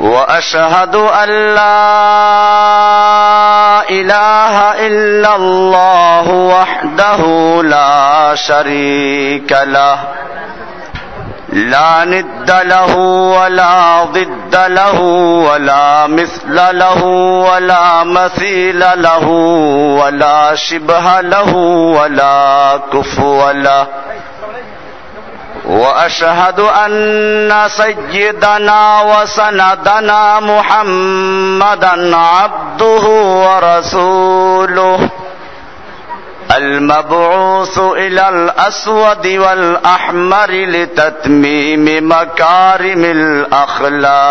وأشهد أن لا إله إلا الله وحده لا شريك له. لا ند له ولا ضد له ولا مثل له ولا مثيل له ولا شبه له ولا كفو له. وأشهد أن سيدنا وسندنا محمدا عبده ورسوله. المبعوث إلى الأسود والأحمر لتتميم مكارم الأخلاق.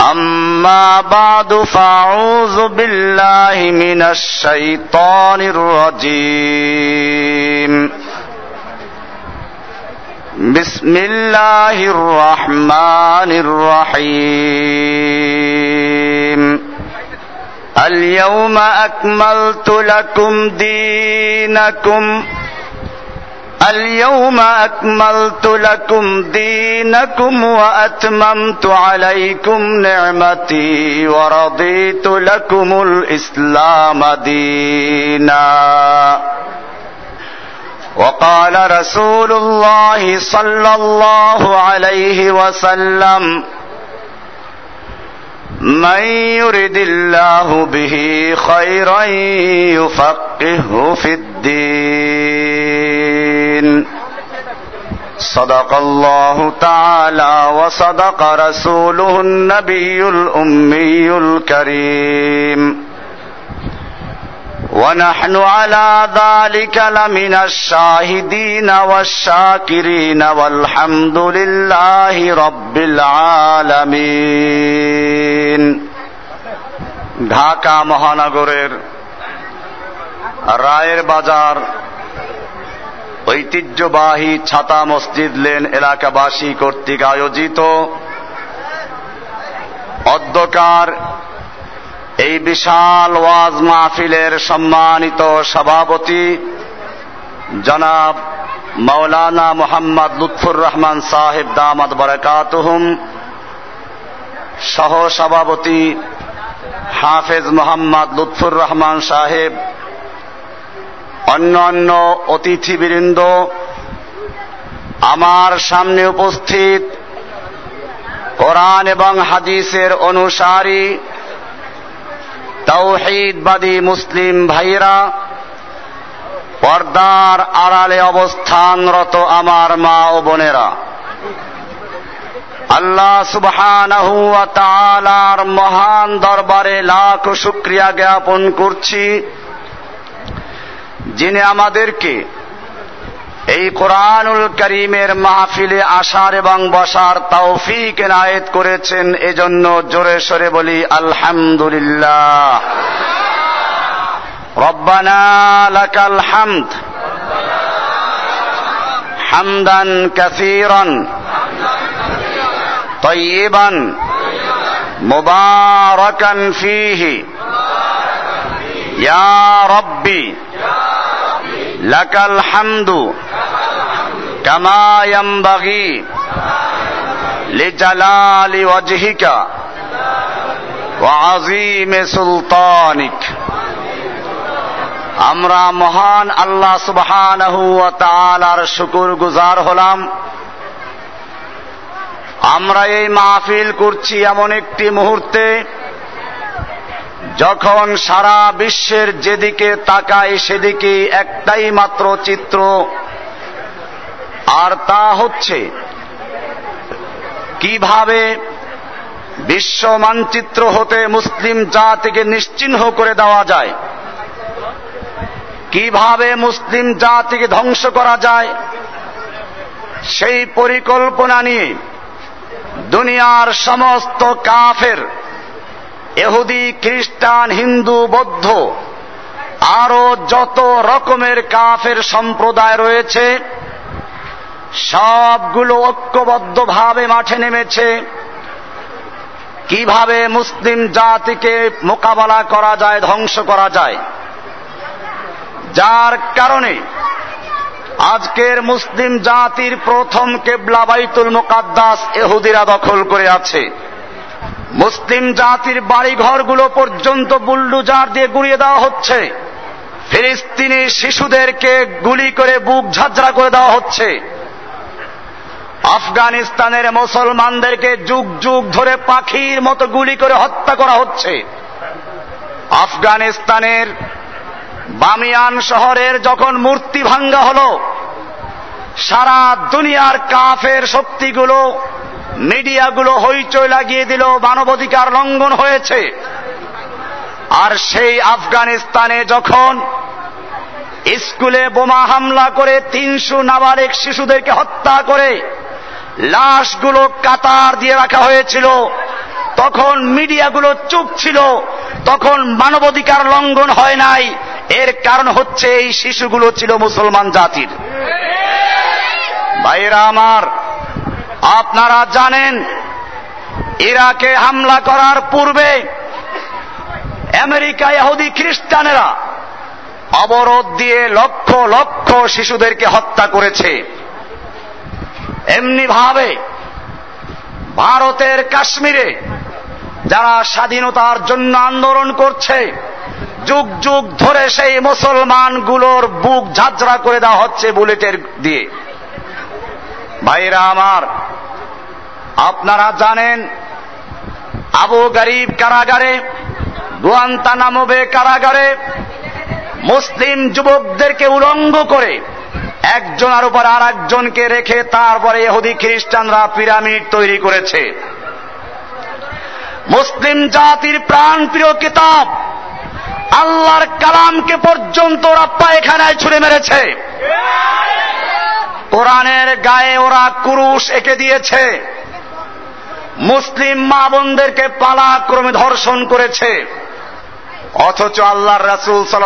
أما بعد فأعوذ بالله من الشيطان الرجيم. بسم الله الرحمن الرحيم. اليوم أكملت لكم دينكم. اليوم أكملت لكم دينكم وأتممت عليكم نعمتي ورضيت لكم الإسلام دينا. وقال رسول الله صلى الله عليه وسلم من يرد الله به خيرا يفقهه في الدين. صدق الله تعالى وصدق رسوله النبي الامي الكريم ونحن على ذلك لمن الشاهدين والشاكرين والحمد لله رب العالمين ঢাকা মহানগরের রায়ের বাজার ঐতিহ্যবাহী ছাতা মসজিদ লেন এলাকাবাসী কর্তৃক আয়োজিত অধ্যকার এই বিশাল ওয়াজ মাহফিলের সম্মানিত সভাপতি জনাব মাওলানা মোহাম্মদ লুৎফুর রহমান সাহেব দামাদ বারাকাতুহুম সহ সভাপতি হাফেজ মোহাম্মদ লুৎফুর রহমান সাহেব অন্যান্য অতিথিবৃন্দ, আমার সামনে উপস্থিত কোরআন এবং হাদিসের অনুসারী তৌহিদবাদী মুসলিম ভাইরা পর্দার আড়ালে অবস্থানরত আমার মা ও বোনেরা, আল্লাহ সুবহানাহু ওয়া তাআলার মহান দরবারে লাখ শুকরিয়া জ্ঞাপন করছি। যিনি আমাদেরকে এই কোরআনুল করিমের মাহফিলে আসার এবং বসার তৌফিক এনায়েত করেছেন এজন্য জোরে সরে বলি আলহামদুলিল্লাহ রব্বানা লাকাল হামদ হামদান কাসীরান طيبا مباركا فيه يا ربي লাকাল হামদু কামায়ামবাগি লিজালালি ওয়াজহিকা ওয়া আযীমি সুলতানিক। আমরা মহান আল্লাহ সুবহানাহু ওয়া তাআলার শুকর গুজার হলাম। আমরা এই মাহফিল করছি এমন একটি মুহূর্তে যখন সারা বিশ্বের যেদিকে তাকায় সেদিকে একটাই মাত্র চিত্র। আর তা হচ্ছে, কীভাবে বিশ্ব মানচিত্র হতে মুসলিম জাতিকে নিশ্চিহ্ন করে দেওয়া যায়? কীভাবে মুসলিম জাতিকে ধ্বংস করা যায়? সেই পরিকল্পনা নিয়ে দুনিয়ার সমস্ত কাফের এহুদি, খ্রিস্টান, হিন্দু, বৌদ্ধ, আরও যত রকমের কাফের সম্প্রদায় রয়েছে, সবগুলো ঐক্যবদ্ধভাবে মাঠে নেমেছে। কীভাবে মুসলিম জাতিকে মোকাবেলা করা যায়, ধ্বংস করা যায়? যার কারণে আজকের মুসলিম জাতির প্রথম কেবলা বাইতুল মোকাদ্দাস এহুদিরা দখল করে আছে। মুসলিম জাতির বাড়িঘরগুলো পর্যন্ত বুল্ডুজার দিয়ে গুড়িয়ে দেওয়া হচ্ছে। ফিলিস্তিনি শিশুদেরকে গুলি করে বুক ঝাঁঝরা করে দেওয়া হচ্ছে। আফগানিস্তানের মুসলমানদেরকে যুগ যুগ ধরে পাখির মতো গুলি করে হত্যা করা হচ্ছে। আফগানিস্তানের বামিয়ান শহরের যখন মূর্তি ভাঙ্গা হল, সারা দুনিয়ার কাফের শক্তিগুলো মিডিয়াগুলো হইচই লাগিয়ে দিল মানবাধিকার লঙ্ঘন হয়েছে। আর সেই আফগানিস্তানে যখন স্কুলে বোমা হামলা করে তিনশো নাবালিক শিশুদেরকে হত্যা করে লাশগুলো কাতার দিয়ে রাখা হয়েছিল, তখন মিডিয়াগুলো চুপ ছিল, তখন মানবাধিকার লঙ্ঘন হয় নাই। এর কারণ হচ্ছে এই শিশুগুলো ছিল মুসলমান জাতির। ভাইরা আমার আপনারা জানেন, ইরাকে হামলা করার পূর্বে আমেরিকা ইহুদি খ্রিস্টানেরা অবরোধ দিয়ে লক্ষ লক্ষ শিশুদেরকে হত্যা করেছে। এমনি ভাবে ভারতের কাশ্মীরে যারা স্বাধীনতার জন্য আন্দোলন করছে, যুগ যুগ ধরে সেই মুসলমানগুলোর বুক ঝাঁঝরা করে দেওয়া হচ্ছে বুলেটের দিয়ে। ভাইরা আমার, আপনারা জানেন আবু গরিব কারাগারে, গুয়ান্তানামোবে কারাগারে মুসলিম যুবকদেরকে উলঙ্গ করে একজনের উপর আর একজনকে রেখে তারপরে এহুদি খ্রিস্টানরা পিরামিড তৈরি করেছে। মুসলিম জাতির প্রাণ প্রিয় কিতাব আল্লাহর কালামকে পর্যন্ত ওরা পায়খানায় ছুড়ে মেরেছে। কোরআনের গায়ে ওরা কুরুশ এঁকে দিয়েছে মুসলিম মা বোনদেরকে পালাক্রমে ধর্ষণ করেছে অথচ আল্লাহর রাসুল সাল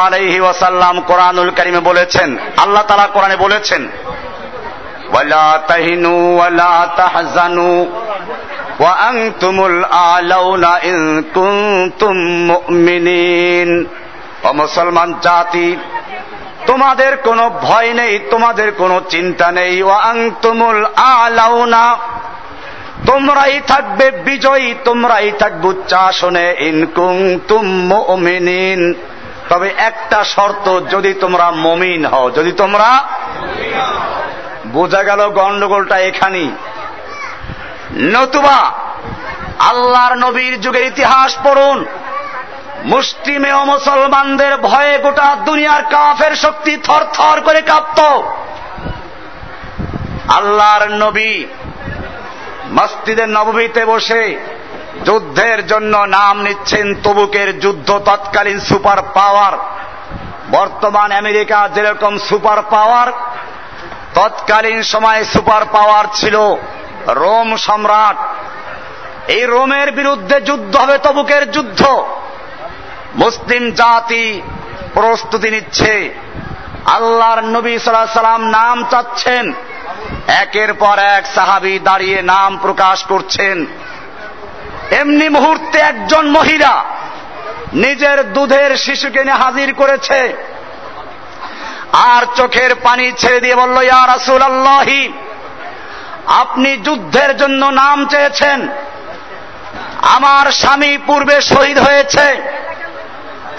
আলহি ওয়াসাল্লাম কোরআনুল করিমে বলেছেন আল্লাহ তালা কোরআনে বলেছেন ওয়ালা তাহিনু ওয়ালা তাহজানু وأنتم الأعلون إن كنتم مؤمنين ও মুসলমান জাতি তোমাদের কোনো ভয় নেই, তোমাদের কোনো চিন্তা নেই। ও আংতুমুল আলাউনা, তোমরাই থাকবে বিজয়ী, তোমরাই থাকবে উচ্চাসনে। ইনকুম তুম মুমিনিন। তবে একটা শর্ত, যদি তোমরা মমিন হও, যদি তোমরা বোঝা গেল গন্ডগোলটা এখানেই। নতুবা, আল্লাহর নবীর যুগে ইতিহাস পড়ুন। ও মুসলমানদের ভয়ে গোটা দুনিয়ার কাফের শক্তি থর থর করে কাঁপত। আল্লাহর নবী মসজিদের নবমীতে বসে যুদ্ধের জন্য নাম নিচ্ছেন তবুকের যুদ্ধ তৎকালীন সুপার পাওয়ার। বর্তমান আমেরিকা যেরকম সুপার পাওয়ার, তৎকালীন সময়ে সুপার পাওয়ার ছিল রোম সম্রাট। এই রোমের বিরুদ্ধে যুদ্ধ হবে তবুকের যুদ্ধ। মুসলিম জাতি প্রস্তুতি নিচ্ছে। আল্লাহর নবী সাল্লাহ সাল্লাম নাম চাচ্ছেন। একের পর এক সাহাবি দাঁড়িয়ে নাম প্রকাশ করছেন। এমনি মুহূর্তে একজন মহিলা নিজের দুধের শিশুকে নিয়ে হাজির করেছে। আর চোখের পানি ছেড়ে দিয়ে বলল, ইয়া রাসুল আল্লাহি আপনি যুদ্ধের জন্য নাম চেয়েছেন। আমার স্বামী পূর্বে শহীদ হয়েছে।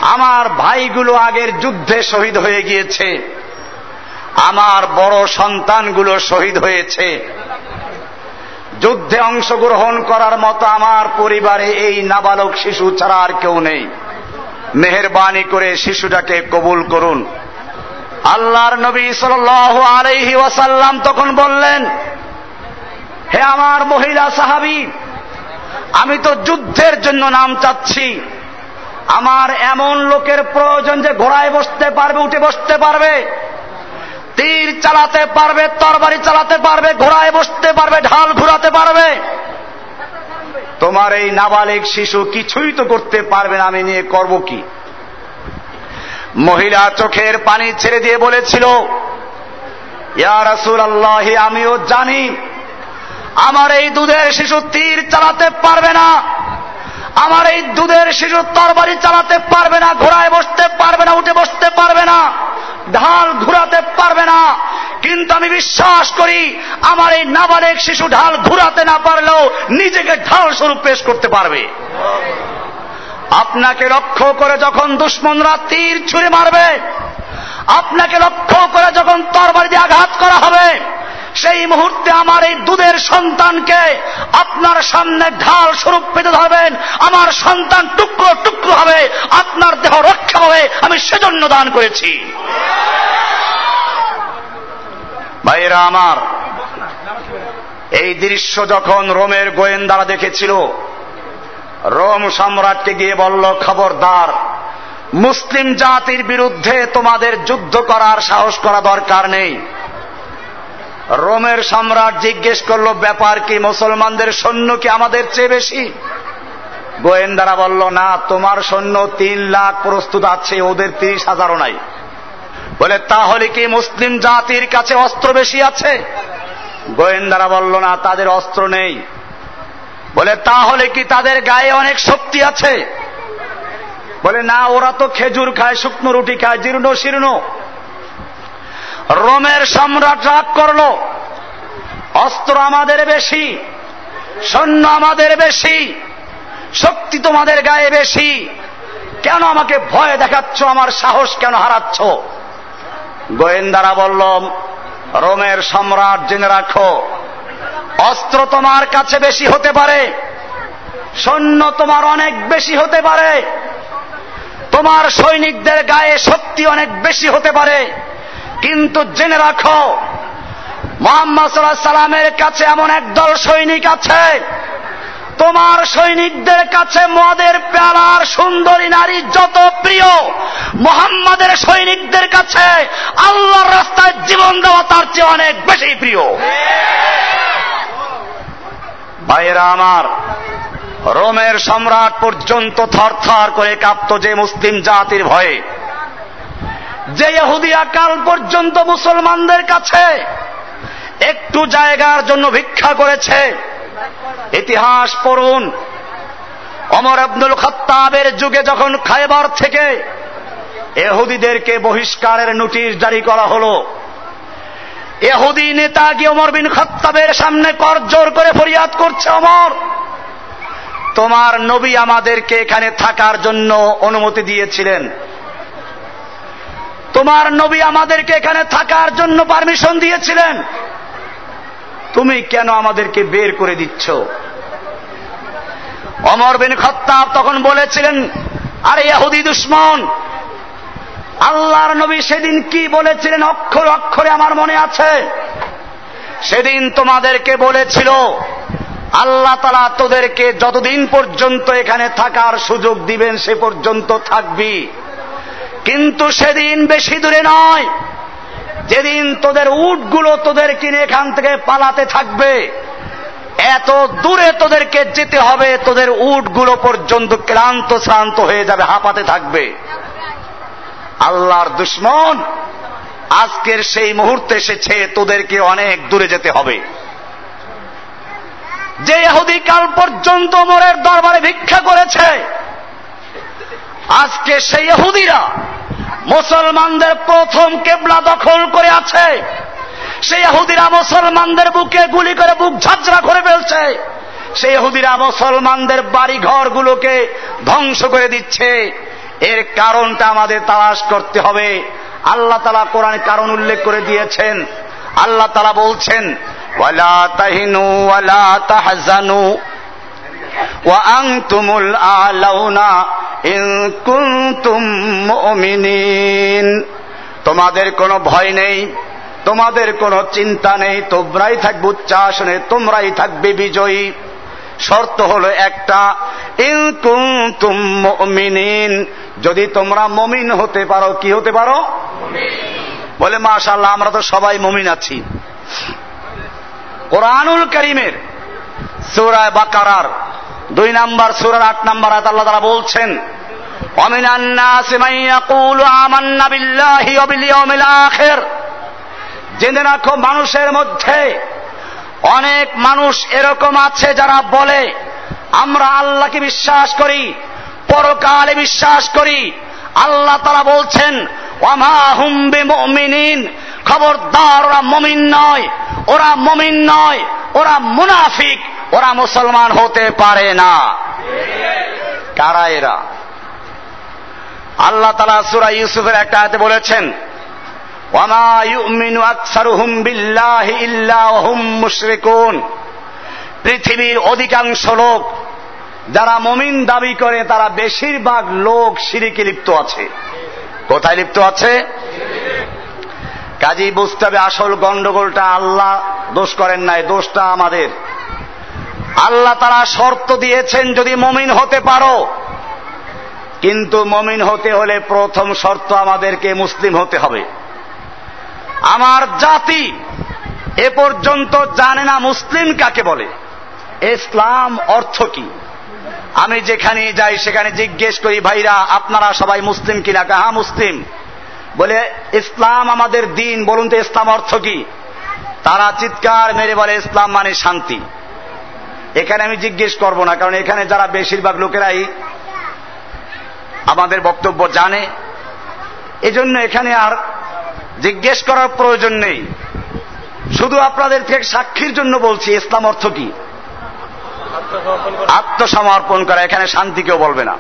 আমার ভাইগুলো আগের যুদ্ধে শহীদ হয়ে গিয়েছে। আমার বড় সন্তানগুলো শহীদ হয়েছে। যুদ্ধে অংশগ্রহণ করার মতো আমার পরিবারে এই নাবালক শিশু ছাড়া আর কেউ নেই। মেহরবানি করে শিশুটাকে কবুল করুন। আল্লাহর নবী সাল আলহি ওয়াসাল্লাম তখন বললেন, হে আমার মহিলা সাহাবি, আমি তো যুদ্ধের জন্য নাম চাচ্ছি। আমার এমন লোকের প্রয়োজন যে ঘোড়ায় বসতে পারবে, উঠে বসতে পারবে, তীর চালাতে পারবে, তরবারি চালাতে পারবে, ঘোড়ায় বসতে পারবে, ঢাল ঘুরাতে পারবে। তোমার এই নাবালিক শিশু কিছুই তো করতে পারবে না, আমি নিয়ে করব কি? মহিলা চোখের পানি ছেড়ে দিয়ে বলেছিল, ইয়া রাসুল আল্লাহ আমিও জানি, আমার এই দুধের শিশু তীর চালাতে পারবে না। আমার এই দুধের শিশু তরবারি চালাতে পারবে না, ঘোড়ায় বসতে পারবে না, উঠে বসতে পারবে না, ঢাল ঘুরাতে পারবে না। কিন্তু আমি বিশ্বাস করি, আমার এই নাবালেক শিশু ঢাল ঘুরাতে না পারলেও নিজেকে ঢাল স্বরূপ পেশ করতে পারবে। আপনাকে লক্ষ্য করে যখন দুশ্মনরা তীর ছুঁড়ে মারবে, আপনাকে লক্ষ্য করে যখন তরবারি দিয়ে আঘাত করা হবে সেই মুহূর্তে আমার এই দুধের সন্তানকে আপনার সামনে ঢাল স্বরূপ পেতে ধরবেন। আমার সন্তান টুকরো টুকরো হবে, আপনার দেহ রক্ষা হবে, আমি সেজন্য দান করেছি। ভাইয়েরা আমার, এই দৃশ্য যখন রোমের গোয়েন্দারা দেখেছিল, রোম সম্রাটকে গিয়ে বলল, খবরদার, মুসলিম জাতির বিরুদ্ধে তোমাদের যুদ্ধ করার সাহস করা দরকার নেই। রোমের সম্রাট জিজ্ঞেস করল, ব্যাপার কি, মুসলমানদের সৈন্য কি আমাদের চেয়ে বেশি? গোয়েন্দারা বলল, না, তোমার সৈন্য তিন লাখ প্রস্তুত আছে, ওদের তিরিশ হাজারও নাই। বলে, তাহলে কি মুসলিম জাতির কাছে অস্ত্র বেশি আছে? গোয়েন্দারা বলল, না, তাদের অস্ত্র নেই। বলে, তাহলে কি তাদের গায়ে অনেক শক্তি আছে? বলে, না, ওরা তো খেজুর খায়, শুকনো রুটি খায়, জীর্ণ শীর্ণ। রোমের সম্রাট রাগ করল। অস্ত্র আমাদের বেশি, সৈন্য আমাদের বেশি, শক্তি তোমাদের গায়ে বেশি। কেন আমাকে ভয় দেখাচ্ছ, আমার সাহস কেন হারাচ্ছ? গোয়েন্দারা বলল, রোমের সম্রাট জেনে রাখো, অস্ত্র তোমার কাছে বেশি হতে পারে, সৈন্য তোমার অনেক বেশি হতে পারে, তোমার সৈনিকদের গায়ে শক্তি অনেক বেশি হতে পারে। কিন্তু জেনে রাখো, মোহাম্মদ সাল্লামের কাছে এমন একদল সৈনিক আছে। তোমার সৈনিকদের কাছে মদের পেয়ালার সুন্দরী নারী যত প্রিয়, মোহাম্মদের সৈনিকদের কাছে আল্লাহর রাস্তায় জীবন দেওয়া তার চেয়ে অনেক বেশি প্রিয়। ভাইয়েরা আমার, রোমের সম্রাট পর্যন্ত থরথর করে কাঁপত যে মুসলিম জাতির ভয়ে। যে ইহুদিয়া কাল পর্যন্ত মুসলমানদের কাছে একটু জায়গার জন্য ভিক্ষা করেছে। ইতিহাস পড়ুন। অমর আব্দুল খত্তাবের যুগে যখন খাইবার থেকে এহুদিদেরকে বহিষ্কারের নোটিশ জারি করা হলো এহুদি নেতা গিয়ে অমর বিন খত্তাবের সামনে কর জোর করে ফরিয়াদ করছে অমর তোমার নবী আমাদেরকে এখানে থাকার জন্য অনুমতি দিয়েছিলেন। তোমার নবী আমাদেরকে এখানে থাকার জন্য পারমিশন দিয়েছিলেন। তুমি কেন আমাদেরকে বের করে দিচ্ছ? অমর বিন খত্তাব তখন বলেছিলেন, আরে ইয়াহুদি দুশ্মন, আল্লাহর নবী সেদিন কি বলেছিলেন অক্ষর অক্ষরে আমার মনে আছে। সেদিন তোমাদেরকে বলেছিল, আল্লাহ তালা তোদেরকে যতদিন পর্যন্ত এখানে থাকার সুযোগ দিবেন, সে পর্যন্ত থাকবি। কিন্তু সেদিন বেশি দূরে নয়। যেদিন তোদের উটগুলো তোদের কিনে এখান থেকে পালাতে থাকবে, এত দূরে তোদেরকে যেতে হবে, তোদের উটগুলো পর্যন্ত ক্লান্ত শ্রান্ত হয়ে যাবে, হাঁপাতে থাকবে। আল্লাহর দুশ্মন আজকের সেই মুহূর্তে এসেছে, তোদেরকে অনেক দূরে যেতে হবে। যে ইহুদি কাল পর্যন্ত মোরের দরবারে ভিক্ষা করেছে আজকে সেই ইহুদিরা মুসলমানদের প্রথম কেবলা দখল করে আছে। সেই হুদিরা মুসলমানদের বুকে গুলি করে বুক ঝাঁঝরা করে ফেলছে। সেই হুদিরা মুসলমানদের বাড়ি ঘরগুলোকে ধ্বংস করে দিচ্ছে। এর কারণটা আমাদের তালাশ করতে হবে। আল্লাহ তালা কোরআন কারণ উল্লেখ করে দিয়েছেন। আল্লাহ তালা বলছেন, ওয়ালা তাহিনু, ওয়ালা তাহজানু। وأنتم الأعلون إن كنتم مؤمنين তোমাদের কোনো ভয় নেই তোমাদের কোনো চিন্তা নেই তোমরাই থাকবে উচ্চাসনে তোমরাই থাকবে বিজয়ী শর্ত হলো একটা ইনকুমিন যদি তোমরা মমিন হতে পারো কি হতে পারো বলে মাশাল্লাহ আমরা তো সবাই মমিন আছি কোরআনুল করিমের সুরায় বাকারার দুই নাম্বার সুরার আট নাম্বার আয়াত আল্লাহ তারা বলছেন ومن الناس من يقول آمنا بالله وباليوم الآخر জেনে রাখো মানুষের মধ্যে অনেক মানুষ এরকম আছে যারা বলে আমরা আল্লাহকে বিশ্বাস করি পরকালে বিশ্বাস করি আল্লাহ তারা বলছেন ওয়ামা হুম্বে মমিনিন খবরদার ওরা মমিন নয় ওরা মমিন নয় ওরা মুনাফিক ওরা মুসলমান হতে পারে না। কারা এরা? আল্লাহ তালা সুরা ইউসুফের একটা আয়তে বলেছেন পৃথিবীর অধিকাংশ লোক, যারা মমিন দাবি করে, তারা বেশিরভাগ লোক সিরিকে লিপ্ত আছে। কোথায় লিপ্ত আছে? কাজী বুঝতে হবে আসল গন্ডগোলটা আল্লাহ দোষ করেন নাই, দোষটা আমাদের। আল্লাহ তারা শর্ত দিয়েছেন যদি মমিন হতে পারো। কিন্তু মমিন হতে হলে প্রথম শর্ত আমাদেরকে মুসলিম হতে হবে। আমার জাতি এ পর্যন্ত জানে না মুসলিম কাকে বলে। ইসলাম অর্থ কি? আমি যেখানে যাই সেখানে জিজ্ঞেস করি, ভাইরা, আপনারা সবাই মুসলিম কিনা? হ্যাঁ মুসলিম। বলে, ইসলাম আমাদের দিন। বলুন তো, ইসলাম অর্থ কি? তারা চিৎকার মেরে বলে, ইসলাম মানে শান্তি। এখানে আমি জিজ্ঞেস করব না, কারণ এখানে যারা বেশিরভাগ লোকেরাই আমাদের বক্তব্য জানে। এজন্য এখানে আর জিজ্ঞেস করার প্রয়োজন নেই। শুধু আপনাদের থেকে সাক্ষীর জন্য বলছি, ইসলাম অর্থ কি? আত্মসমর্পণ করা, এখানে শান্তি কেউ বলবে না।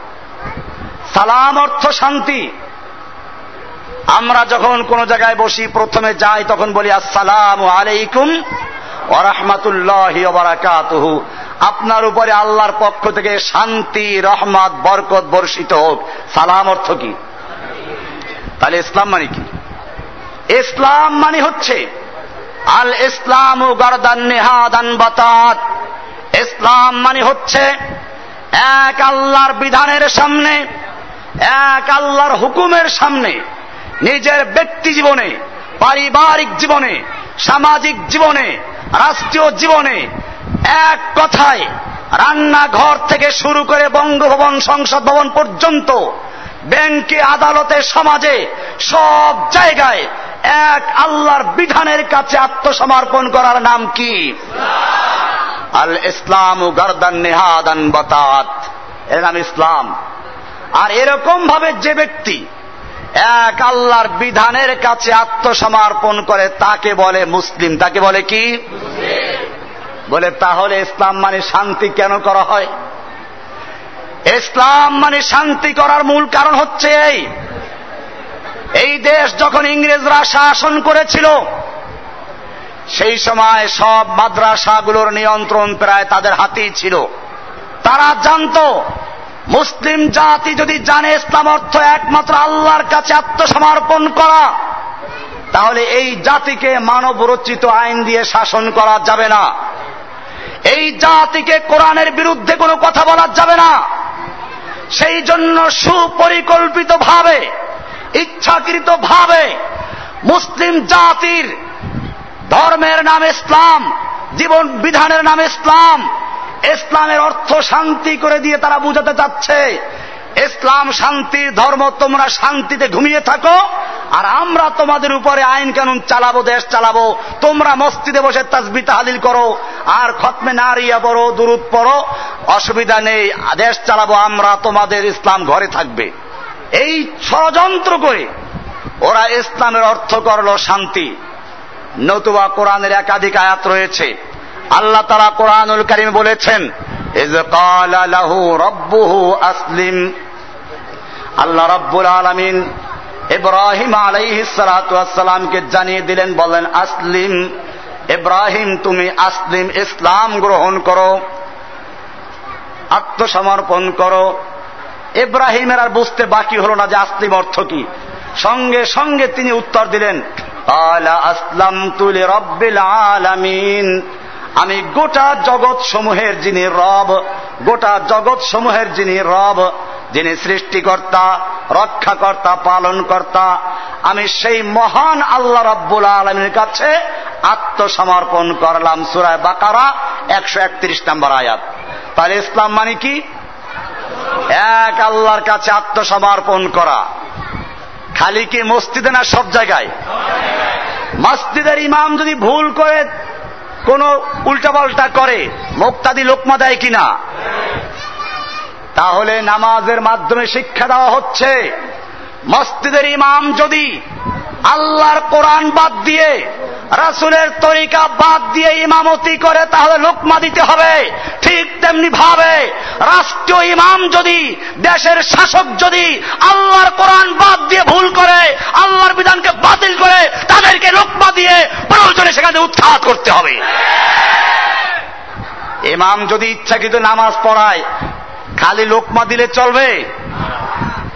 সালাম অর্থ শান্তি। আমরা যখন কোন জায়গায় বসি, প্রথমে যাই, তখন বলি, আসসালাম আলাইকুম। ওরহমাতুল্লাহ বারাকাতুহু। আপনার উপরে আল্লাহর পক্ষ থেকে শান্তি, রহমত, বরকত বর্ষিত হোক। সালাম অর্থ কি? তাহলে ইসলাম মানে কি? ইসলাম মানে হচ্ছে, আল ইসলাম গরদান নেহাদান বাতাত। ইসলাম মানে হচ্ছে, এক আল্লাহর বিধানের সামনে, এক আল্লাহর হুকুমের সামনে, নিজের ব্যক্তি জীবনে, পারিবারিক জীবনে, সামাজিক জীবনে রাষ্ট্রীয় জীবনে এক কথায় রান্নাঘর থেকে শুরু করে বঙ্গভবন সংসদ ভবন পর্যন্ত ব্যাংকে, আদালতে, সমাজে সব জায়গায় এক আল্লাহর বিধানের কাছে আত্মসমর্পণ করার নাম কি? আল ইসলাম গরদান নেহাদান বাতাত। এর নাম ইসলাম। আর এরকম ভাবে যে ব্যক্তি এক আল্লাহর বিধানের কাছে আত্মসমর্পণ করে তাকে বলে মুসলিম। তাকে বলে কি? বলে তাহলে ইসলাম মানে শান্তি কেন করা হয়? ইসলাম মানে শান্তি করার মূল কারণ হচ্ছে এই। এই দেশ যখন ইংরেজরা শাসন করেছিল সেই সময় সব মাদ্রাসাগুলোর নিয়ন্ত্রণ প্রায় তাদের হাতেই ছিল। তারা জানত মুসলিম জাতি যদি জানে ইসলাম অর্থ একমাত্র আল্লাহর কাছে আত্মসমর্পণ করা, তাহলে এই জাতিকে মানব রচিত আইন দিয়ে শাসন করা যাবে না। এই জাতিকে কোরআনের বিরুদ্ধে কোনো কথা বলা যাবে না। সেই জন্য সুপরিকল্পিত ভাবে ইচ্ছাকৃত ভাবে মুসলিম জাতির ধর্মের নাম ইসলাম, জীবন বিধানের নাম ইসলাম ইসলামের অর্থ শান্তি করে দিয়ে তারা বুঝাতে চাচ্ছে, ইসলাম শান্তির ধর্ম তোমরা শান্তিতে ঘুমিয়ে থাকো, আর আমরা তোমাদের উপরে আইন কানুন চালাবো, দেশ চালাবো। তোমরা মসজিদে বসে তাজবি তাহাদিল করো, আর খতমে নারিয়া পড়ো, দুরুদ পড়ো। অসুবিধা নেই, দেশ চালাবো, আমরা তোমাদের ইসলাম ঘরে থাকবে। এই ষড়যন্ত্র করে ওরা ইসলামের অর্থ করল শান্তি। নতুবা কোরআনের একাধিক আয়াত রয়েছে। আল্লাহ তারা কোরআনুল করিম বলেছেন আসলিম। আল্লাহ রব্বুল আলামিন ইব্রাহিম আলাইহিস সালাতু সালামকে জানিয়ে দিলেন, বলেন, আসলিম, ইব্রাহিম, তুমি আসলিম, ইসলাম গ্রহণ করো, আত্মসমর্পণ করো। ইব্রাহিমের আর বুঝতে বাকি হলো না যে আসলিম অর্থ কি। সঙ্গে সঙ্গে তিনি উত্তর দিলেন আলা আসলাম তুলে রব্বিল আলামিন। আমি গোটা জগৎ সমূহের যিনি রব, গোটা জগৎ সমূহের যিনি রব, যিনি সৃষ্টিকর্তা, রক্ষাকর্তা, পালনকর্তা, আমি সেই মহান আল্লাহ রব্বুল আলমীর কাছে আত্মসমর্পণ করলাম সুরায় বাকারা, একশো একত্রিশ নম্বর আয়াত। তাহলে ইসলাম মানে কি? এক আল্লাহর কাছে আত্মসমর্পণ করা। খালি কি মসজিদে না সব জায়গায়? মসজিদের ইমাম যদি ভুল করে কোন উল্টাপাল্টা করে, মুক্তাদি লোকমা দেয় কিনা? তাহলে নামাজের মাধ্যমে শিক্ষা দেওয়া হচ্ছে, মসজিদের ইমাম যদি আল্লাহর কোরআন বাদ দিয়ে, রাসুলের তরিকা বাদ দিয়ে ইমামতি করে, তাহলে লোকমা দিতে হবে। ঠিক তেমনি ভাবে রাষ্ট্রীয় ইমাম যদি, দেশের শাসক যদি আল্লাহর কোরআন বাদ দিয়ে ভুল করে, আল্লাহর বিধানকে বাতিল করে, তাদেরকে লোকমা দিয়ে প্রয়োজনে সেখানে উৎখাত করতে হবে। ইমাম যদি ইচ্ছাকৃত নামাজ পড়ায়, খালি লোকমা দিলে চলবে?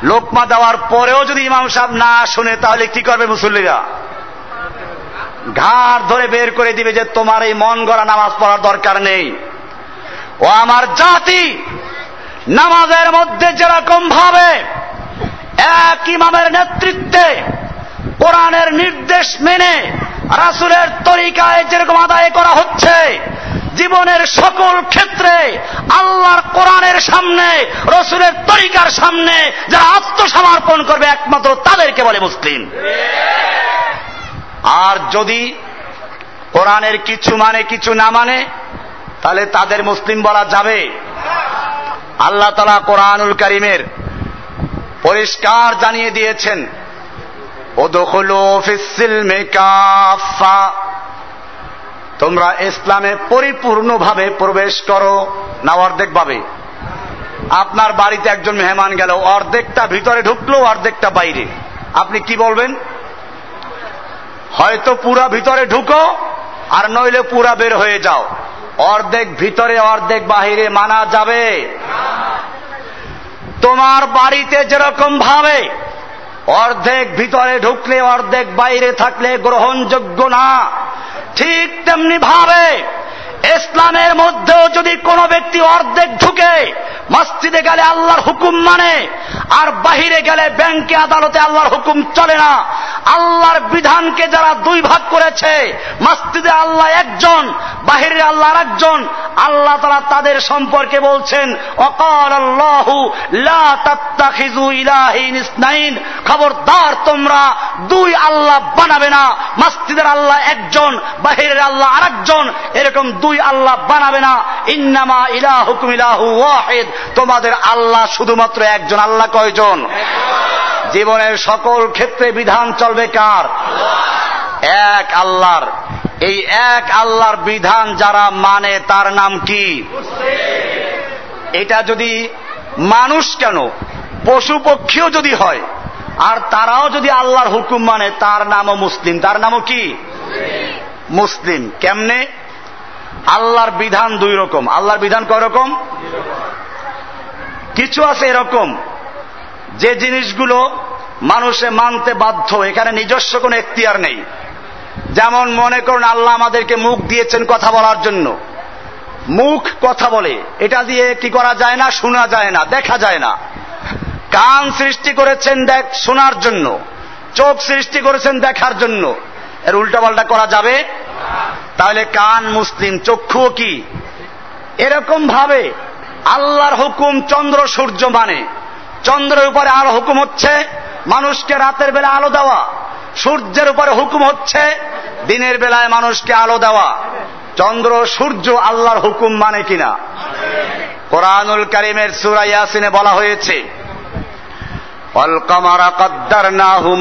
লোকমা দেওয়ার পরেও যদি ইমাম সাহেব না শুনে, তাহলে কি করবে মুসল্লিরা? ঘাড় ধরে বের করে দিবে যে তোমার এই মন গড়া নামাজ পড়ার দরকার নেই। ও আমার জাতি, নামাজের মধ্যে যেরকম ভাবে এক ইমামের নেতৃত্বে কোরআনের নির্দেশ মেনে রাসুলের তরিকায় যেরকম আদায় করা হচ্ছে, জীবনের সকল ক্ষেত্রে আল্লাহর কোরআনের সামনে, রসুলের তরিকার সামনে যারা আত্মসমর্পণ করবে একমাত্র তাদেরকে বলে মুসলিম। আর যদি কোরআনের কিছু মানে কিছু না মানে তাহলে তাদের মুসলিম বলা যাবে। আল্লাহ তালা কোরআনুল করিমের পরিষ্কার জানিয়ে দিয়েছেন তোমরা ইসলামে পরিপূর্ণভাবে প্রবেশ করো, না অর্ধেক ভাবে আপনার বাড়িতে একজন মেহমান গেল, অর্ধেকটা ভিতরে ঢুকলো, অর্ধেকটা বাইরে। আপনি কি বলবেন? হয়তো পুরা ভিতরে ঢুকো, আর নইলে পুরা বের হয়ে যাও। অর্ধেক ভিতরে, অর্ধেক বাহিরে মানা যাবে। তোমার বাড়িতে যেরকম ভাবে অর্ধেক ভিতরে ঢুকলে অর্ধেক বাইরে থাকলে গ্রহণযোগ্য না। ঠিক তেমনি ভাবে ইসলামের মধ্যেও যদি কোনো ব্যক্তি অর্ধেক ঢুকে, মসজিদে গেলে আল্লাহর হুকুম মানে আর বাহিরে গেলে ব্যাংকে, আদালতে আল্লাহর হুকুম চলে না। আল্লাহর বিধানকে যারা দুই ভাগ করেছে, মসজিদে আল্লাহ একজন, বাহিরে আল্লাহ একজন আল্লাহ তারা তাদের সম্পর্কে বলছেন অকাল আল্লাহু ইসনাইন খবরদার তোমরা দুই আল্লাহ বানাবে না, মসজিদের আল্লাহ একজন, বাহিরের আল্লাহ আরেকজন, এরকম দুই আল্লাহ বানাবে না। ইন্নামা ইলাহুকুম ইলাহু ওয়াহিদ। তোমাদের আল্লাহ শুধুমাত্র একজন, আল্লাহ কয়জন? জীবনের সকল ক্ষেত্রে বিধান চলবে কার? এক আল্লাহর। এই এক আল্লাহর বিধান যারা মানে তার নাম কি? এটা যদি মানুষ কেন? পশু পক্ষীও যদি হয়, আর তারাও যদি আল্লাহর হুকুম মানে তার নামও মুসলিম। তার নামও কি? মুসলিম। কেমনে? আল্লাহর বিধান দুই রকম। আল্লাহর বিধান কয় রকম? কিছু আছে এরকম। যে জিনিসগুলো মানুষে মানতে বাধ্য, এখানে নিজস্ব কোনো এখতিয়ার নেই। যেমন মনে করুন, আল্লাহ আমাদেরকে মুখ দিয়েছেন কথা বলার জন্য। মুখ কথা বলে। এটা দিয়ে কি করা যায় না, শোনা যায় না, দেখা যায় না। কান সৃষ্টি করেছেন দেখ, শোনার জন্য। চোখ সৃষ্টি করেছেন দেখার জন্য। এর উল্টাপাল্টা করা যাবে তাহলে কান মুসলিম চক্ষু কি? এরকম ভাবে আল্লাহর হুকুম চন্দ্র, সূর্য মানে। চন্দ্রের উপরে আলো হুকুম হচ্ছে, মানুষকে রাতের বেলা আলো দেওয়া। সূর্যের উপরে হুকুম হচ্ছে, দিনের বেলায় মানুষকে আলো দেওয়া। চন্দ্র, সূর্য আল্লাহর হুকুম মানে কিনা? কোরআনুল করিমের সুরাইয়াসিনে বলা হয়েছে অলকমারা কদ্দার না হু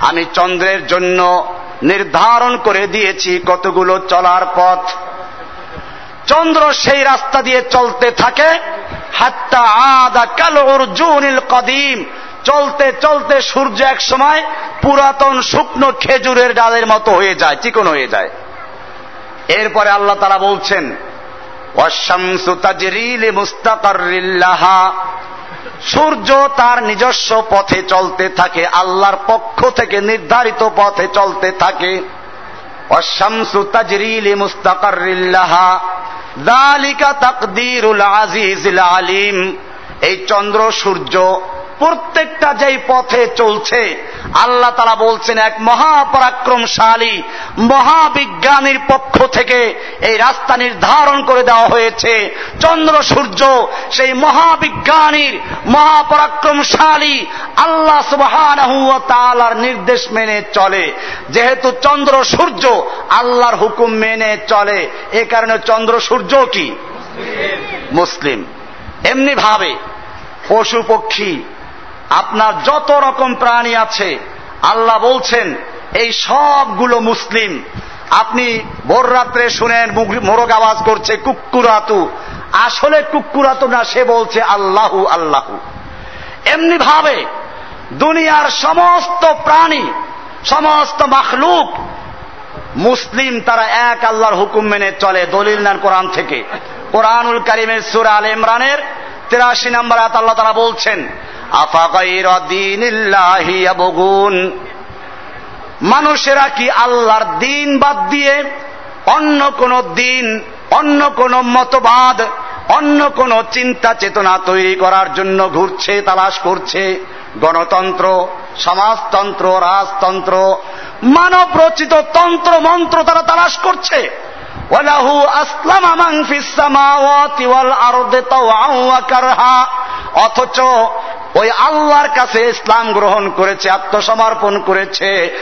আমি চন্দ্রের জন্য নির্ধারণ করে দিয়েছি কতগুলো চলার পথ। চন্দ্র সেই রাস্তা দিয়ে চলতে থাকে। হাত্তা আদা কাল অর্জুনিল কদিম। চলতে চলতে সূর্য এক সময় পুরাতন শুকনো খেজুরের ডালের মতো হয়ে যায়, চিকন হয়ে যায়। এরপরে আল্লাহ তারা বলছেন অশামসু তাজরিল মুস্তাকার সূর্য তার নিজস্ব পথে চলতে থাকে, আল্লাহর পক্ষ থেকে নির্ধারিত পথে চলতে থাকে। অশামসু তাজরিল মুস্তাকারিল্লাহা দালিকা তাকদিরুল আজিজ আলিম। এই চন্দ্র সূর্য প্রত্যেকটা যেই পথে চলছে, আল্লাহ তারা বলছেন, এক মহাপরাক্রমশালী মহাবিজ্ঞানীর পক্ষ থেকে এই রাস্তা নির্ধারণ করে দেওয়া হয়েছে। চন্দ্র, সূর্য, সেই মহাবিজ্ঞানীর মহাপরাক্রমশালী আল্লাহ সুবাহার নির্দেশ মেনে চলে। যেহেতু চন্দ্র, সূর্য আল্লাহর হুকুম মেনে চলে, এ কারণে চন্দ্র, সূর্য কি? মুসলিম। এমনি ভাবে পশু পক্ষী আপনার যত রকম প্রাণী আছে, আল্লাহ বলছেন, এই সবগুলো মুসলিম। আপনি ভোর রাত্রে শুনেন মোরগ আওয়াজ করছে, কুকুরাতু। আসলে কুকুরাতু না, সে বলছে, আল্লাহু আল্লাহু। এমনি ভাবে দুনিয়ার সমস্ত প্রাণী, সমস্ত মাখলুক, মুসলিম তারা এক আল্লাহর হুকুম মেনে চলে, দলিল নেন কোরআন থেকে। কোরআনুল করিমের সুর আল ইমরানের তিরাশি নম্বর আয়াত আল্লাহ তারা বলছেন মানুষেরা কি আল্লাহর দিন বাদ দিয়ে অন্য কোন দিন, অন্য কোন মতবাদ, অন্য কোন চিন্তা চেতনা তৈরি করার জন্য ঘুরছে, তালাশ করছে? গণতন্ত্র, সমাজতন্ত্র, রাজতন্ত্র মানব রচিত তন্ত্র, মন্ত্র তারা তালাশ করছে। অথচ ওই আল্লাহর কাছে ইসলাম গ্রহণ করেছে, আত্মসমর্পণ করেছে।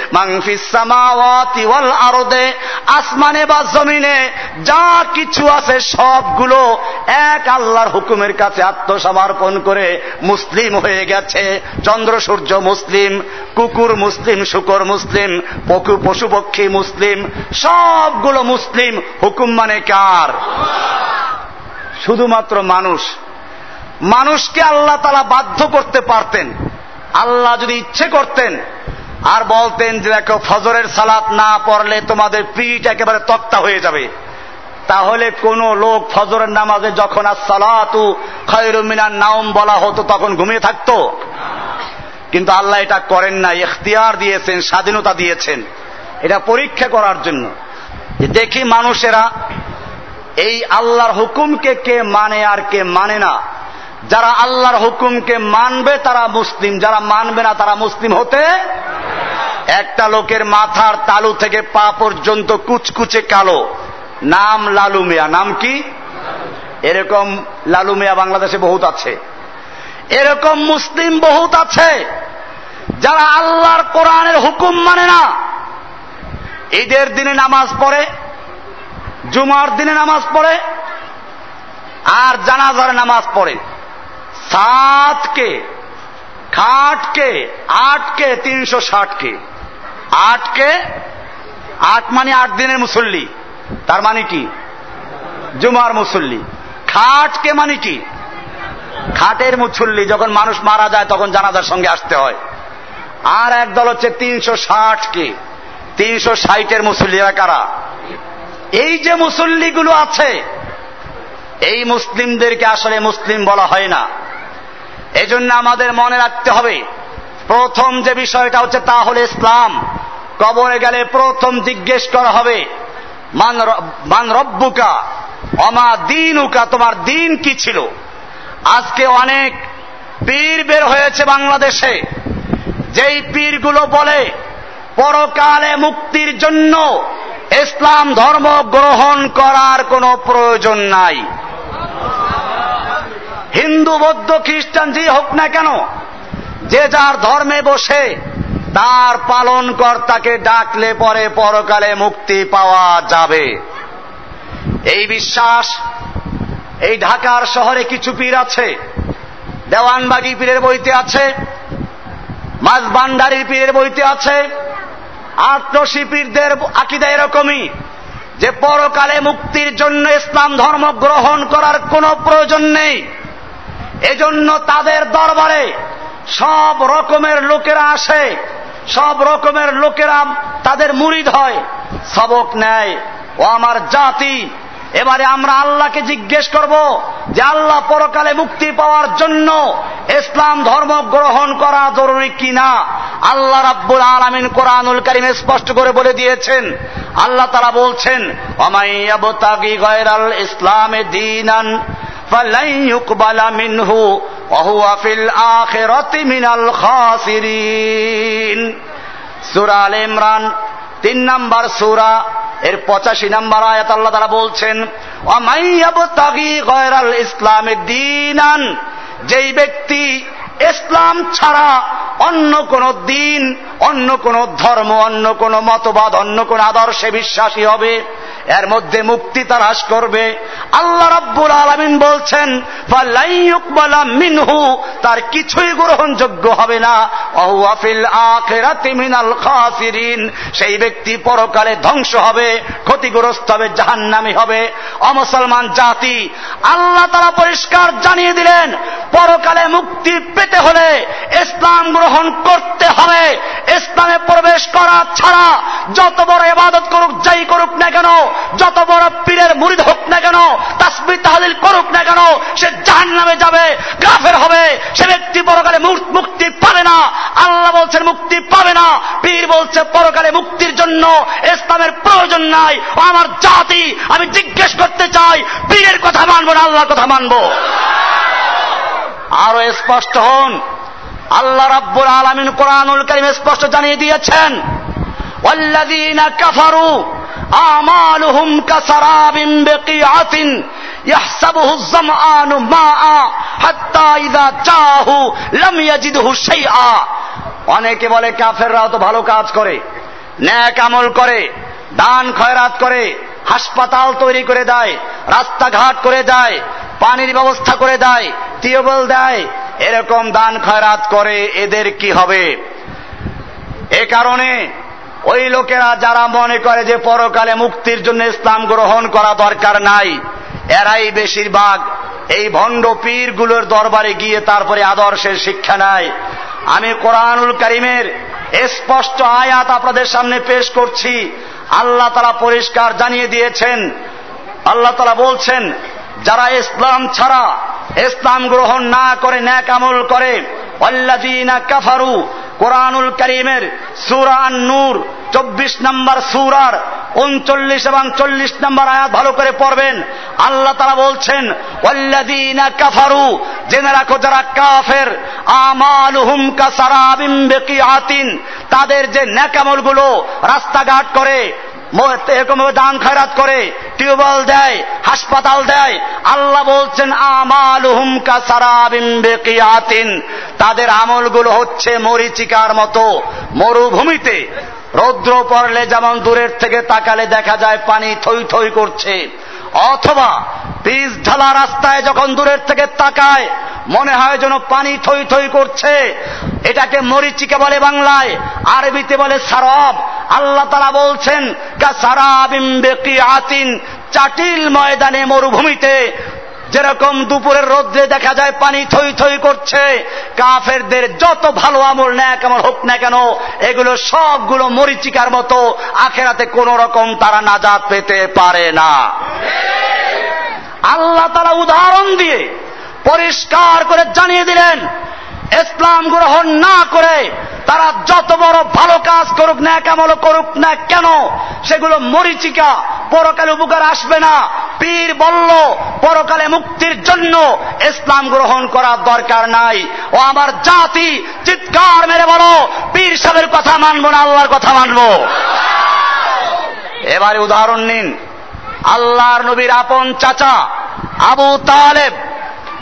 আরদে, আসমানে বা জমিনে, যা কিছু আছে সবগুলো এক আল্লাহর হুকুমের কাছে আত্মসমর্পণ করে মুসলিম হয়ে গেছে। চন্দ্র, সূর্য মুসলিম, কুকুর মুসলিম, শুকর মুসলিম, পশু পশু পক্ষী মুসলিম, সবগুলো মুসলিম হুকুম মানে কার? শুধুমাত্র মানুষ। মানুষকে আল্লাহ তালা বাধ্য করতে পারতেন। আল্লাহ যদি ইচ্ছে করতেন আর বলতেন যে দেখো ফজরের সালাত না পড়লে তোমাদের পিঠ একেবারে তক্তা হয়ে যাবে। তাহলে কোন লোক ফজরের নামাজে যখন আর সালাতু খয়রুমিনার নাম বলা হতো তখন ঘুমিয়ে থাকতো। কিন্তু আল্লাহ এটা করেন না এখতিয়ার দিয়েছেন, স্বাধীনতা দিয়েছেন। এটা পরীক্ষা করার জন্য। দেখি মানুষেরা এই আল্লাহর হুকুমকে কে মানে আর কে মানে না। যারা আল্লাহর হুকুমকে মানবে তারা মুসলিম, যারা মানবে না তারা মুসলিম হতে একটা লোকের মাথার তালু থেকে পা পর্যন্ত কুচকুচে কালো। নাম লালু মিয়া। নাম কি? এরকম লালু মিয়া বাংলাদেশে বহুত আছে। এরকম মুসলিম বহুত আছে যারা আল্লাহর কোরআনের হুকুম মানে না। ঈদের দিনে নামাজ পড়ে, জুমার দিনে নামাজ পড়ে, আর জানাজার নামাজ পড়ে। সাতকে, খাটকে, আটকে, তিনশো ষাটকে। আটকে, আট মানে আট দিনের মুসল্লি। তার মানে কি? জুমার মুসল্লি। খাটকে মানে কি? খাটের মুসল্লি, যখন মানুষ মারা যায়, তখন জানাজার সঙ্গে আসতে হয়। আর একদল হচ্ছে তিনশো ষাটকে। তিনশো ষাটের মুসল্লিরা কারা? এই যে মুসল্লিগুলো আছে, এই মুসলিমদেরকে আসলে মুসলিম বলা হয় না। এই জন্য আমাদের মনে রাখতে হবে, প্রথম যে বিষয়টা হচ্ছে তা হল ইসলাম। কবরে গেলে প্রথম জিজ্ঞেস করা হবে, মান রব্বুকা, অমা দিন উকা তোমার দিন কি ছিল? আজকে অনেক পীর বের হয়েছে বাংলাদেশে। যেই পীরগুলো বলে, পরকালে মুক্তির জন্য ইসলাম ধর্ম গ্রহণ করার কোনো প্রয়োজন নাই। হিন্দু, বৌদ্ধ, খ্রিস্টান, যে হোক না কেন, যে যার ধর্মে বসে, তার পালন কর্তাকে ডাকলে পরে পরকালে মুক্তি পাওয়া যাবে। এই বিশ্বাস, এই ঢাকার শহরে কিছু পীর আছে, দেওয়ানবাগি পীরের বইতে আছে মাঝবান্ডারির পীরের বইতে আছে আটরশি পীরদের আকিদা এরকমই, যে পরকালে মুক্তির জন্য ইসলাম ধর্ম গ্রহণ করার কোনো প্রয়োজন নেই। এজন্য তাদের দরবারে সব রকমের লোকেরা আসে। সব রকমের লোকেরা তাদের মুরিদ হয়, সবক নেয়। ও আমার জাতি, এবারে আমরা আল্লাহকে জিজ্ঞেস করব যে আল্লাহ পরকালে মুক্তি পাওয়ার জন্য ইসলাম ধর্ম গ্রহণ করা জরুরি কিনা? আল্লাহ রাব্বুল আলামিন কোরআনুল কারিমে স্পষ্ট করে বলে দিয়েছেন, আল্লাহ তারা বলছেন অমাইয়াবতাগি গয়রাল ইসলামে দিনান فلن يقبل منه وهو في الآخرة من الخاسرين سورة آل ইমরান তিন নাম্বার সুরা এর পঁচাশি নাম্বার আয়াত আল্লাহ তারা বলছেন অমাইয়াবতাগি গয়রাল ইসলামে দিনান যেই ব্যক্তি ইসলাম ছাড়া অন্য কোন দিন, অন্য কোন ধর্ম, অন্য কোন মতবাদ, অন্য কোন আদর্শে বিশ্বাসী হবে। এর মধ্যে মুক্তি তারাস করবে। আল্লাহ রাব্বুল আলমিন বলছেন মিনহু তার কিছুই গ্রহণযোগ্য হবে না। অহুয়াফিল আখেরাতি মিনাল খাসিরিন সেই ব্যক্তি পরকালে ধ্বংস হবে, ক্ষতিগ্রস্ত হবে, জাহান্নামি হবে। অমুসলমান জাতি, আল্লাহ তারা পরিষ্কার জানিয়ে দিলেন, পরকালে মুক্তি পেতে হলে ইসলাম গ্রহণ করতে হবে। ইসলামে প্রবেশ করা ছাড়া যত বড় এবাদত করুক, যাই করুক না কেন, যত বড় পীরের মুরিদ হোক না কেন তাসবি তাহলিল করুক না কেন, সে জাহান নামে যাবে, গাফের হবে। সে ব্যক্তি পরকালে মুক্তি পাবে না। আল্লাহ বলছেন, মুক্তি পাবে না। পীর বলছে, পরকালে মুক্তির জন্য ইসলামের প্রয়োজন নাই। আমার জাতি, আমি জিজ্ঞেস করতে চাই, পীরের কথা মানবো না আল্লাহর কথা মানবো? আরো স্পষ্ট হন আল্লাহ রাব্বুল আলামিন কোরআনুল কারীম স্পষ্ট জানিয়ে দিয়েছেন والذين كفروا أعمالهم كسراب بقيعة يحسبه الظمآن ماء حتى إذا جاءه لم يجده شيئا অনেকে বলে কাফেররাও তো ভালো কাজ করে ন্যাক আমল করে দান খয়রাত করে হাসপাতাল তৈরি করে দেয় রাস্তাঘাট করে দেয় পানির ব্যবস্থা করে দেয় টিউবওয়েল দেয়। এরকম দান খয়রাত করে এদের কি হবে? এ কারণে ওই লোকেরা যারা মনে করে যে পরকালে মুক্তির জন্য ইসলাম গ্রহণ করা দরকার নাই, এরাই বেশিরভাগ এই ভণ্ড পীরগুলোর দরবারে গিয়ে তারপরে আদর্শের শিক্ষা নেয়। আমি কোরআনুল করিমের স্পষ্ট আয়াত আপনাদের সামনে পেশ করছি। আল্লাহ তারা পরিষ্কার জানিয়ে দিয়েছেন। আল্লাহ তারা বলছেন, যারা ইসলাম ছাড়া ইসলাম গ্রহণ না করে ন্যাক আমল করে। কাফারু, কোরআনুল করিমের সুরান নূর চব্বিশ নম্বর সুরার উনচল্লিশ এবং চল্লিশ নম্বর আয়াত ভালো করে পড়বেন। আল্লাহ তারা বলছেন ওয়াল্লাদিনা কাফারু, জেনে রাখো যারা কাফের আমাল আমালুহুম কাসারাবিম বেকিআতিন, তাদের যে ন্যাকামলগুলো রাস্তাঘাট করে এরকম দান খায়রাত করে, টিউবওয়েল দেয়, হাসপাতাল দেয়, আল্লাহ বলছেন আমাল হুমকা সারাবিম্বেকিয়াতিন তাদের আমলগুলো হচ্ছে মরিচিকার মতো, মরুভূমিতে। রৌদ্র পড়লে যেমন দূরের থেকে তাকালে দেখা যায় পানি থই থই করছে। অথবা পিস ঢালা রাস্তায় যখন দূরের থেকে তাকায়, মনে হয় যেন পানি থই থই করছে। এটাকে মরিচিকে বলে বাংলায়, আরবিতে বলে সারব। আল্লাহ তারা বলছেন চাটিল ময়দানে মরুভূমিতে যেরকম দুপুরের রোদ্রে দেখা যায় পানি থই থই করছে, কাফেরদের যত ভালো আমল ন্যাক আমল হোক না কেন, এগুলো সবগুলো মরিচিকার মতো আখেরাতে কোন রকম তারা নাজাত পেতে পারে না। আল্লাহ তারা উদাহরণ দিয়ে পরিষ্কার করে জানিয়ে দিলেন ইসলাম গ্রহণ না করে তারা যত বড় ভালো কাজ করুক না কেমন করুক না কেন, সেগুলো মরিচিকা, পরকালে উপকার আসবে না। পীর বলল, পরকালে মুক্তির জন্য ইসলাম গ্রহণ করার দরকার নাই। ও আমার জাতি, চিৎকার মেরে বলো, পীর সাহেবের কথা মানবো না, আল্লাহর কথা মানবো। এবারে উদাহরণ নিন। আল্লাহর নবীর আপন চাচা, আবু তালেব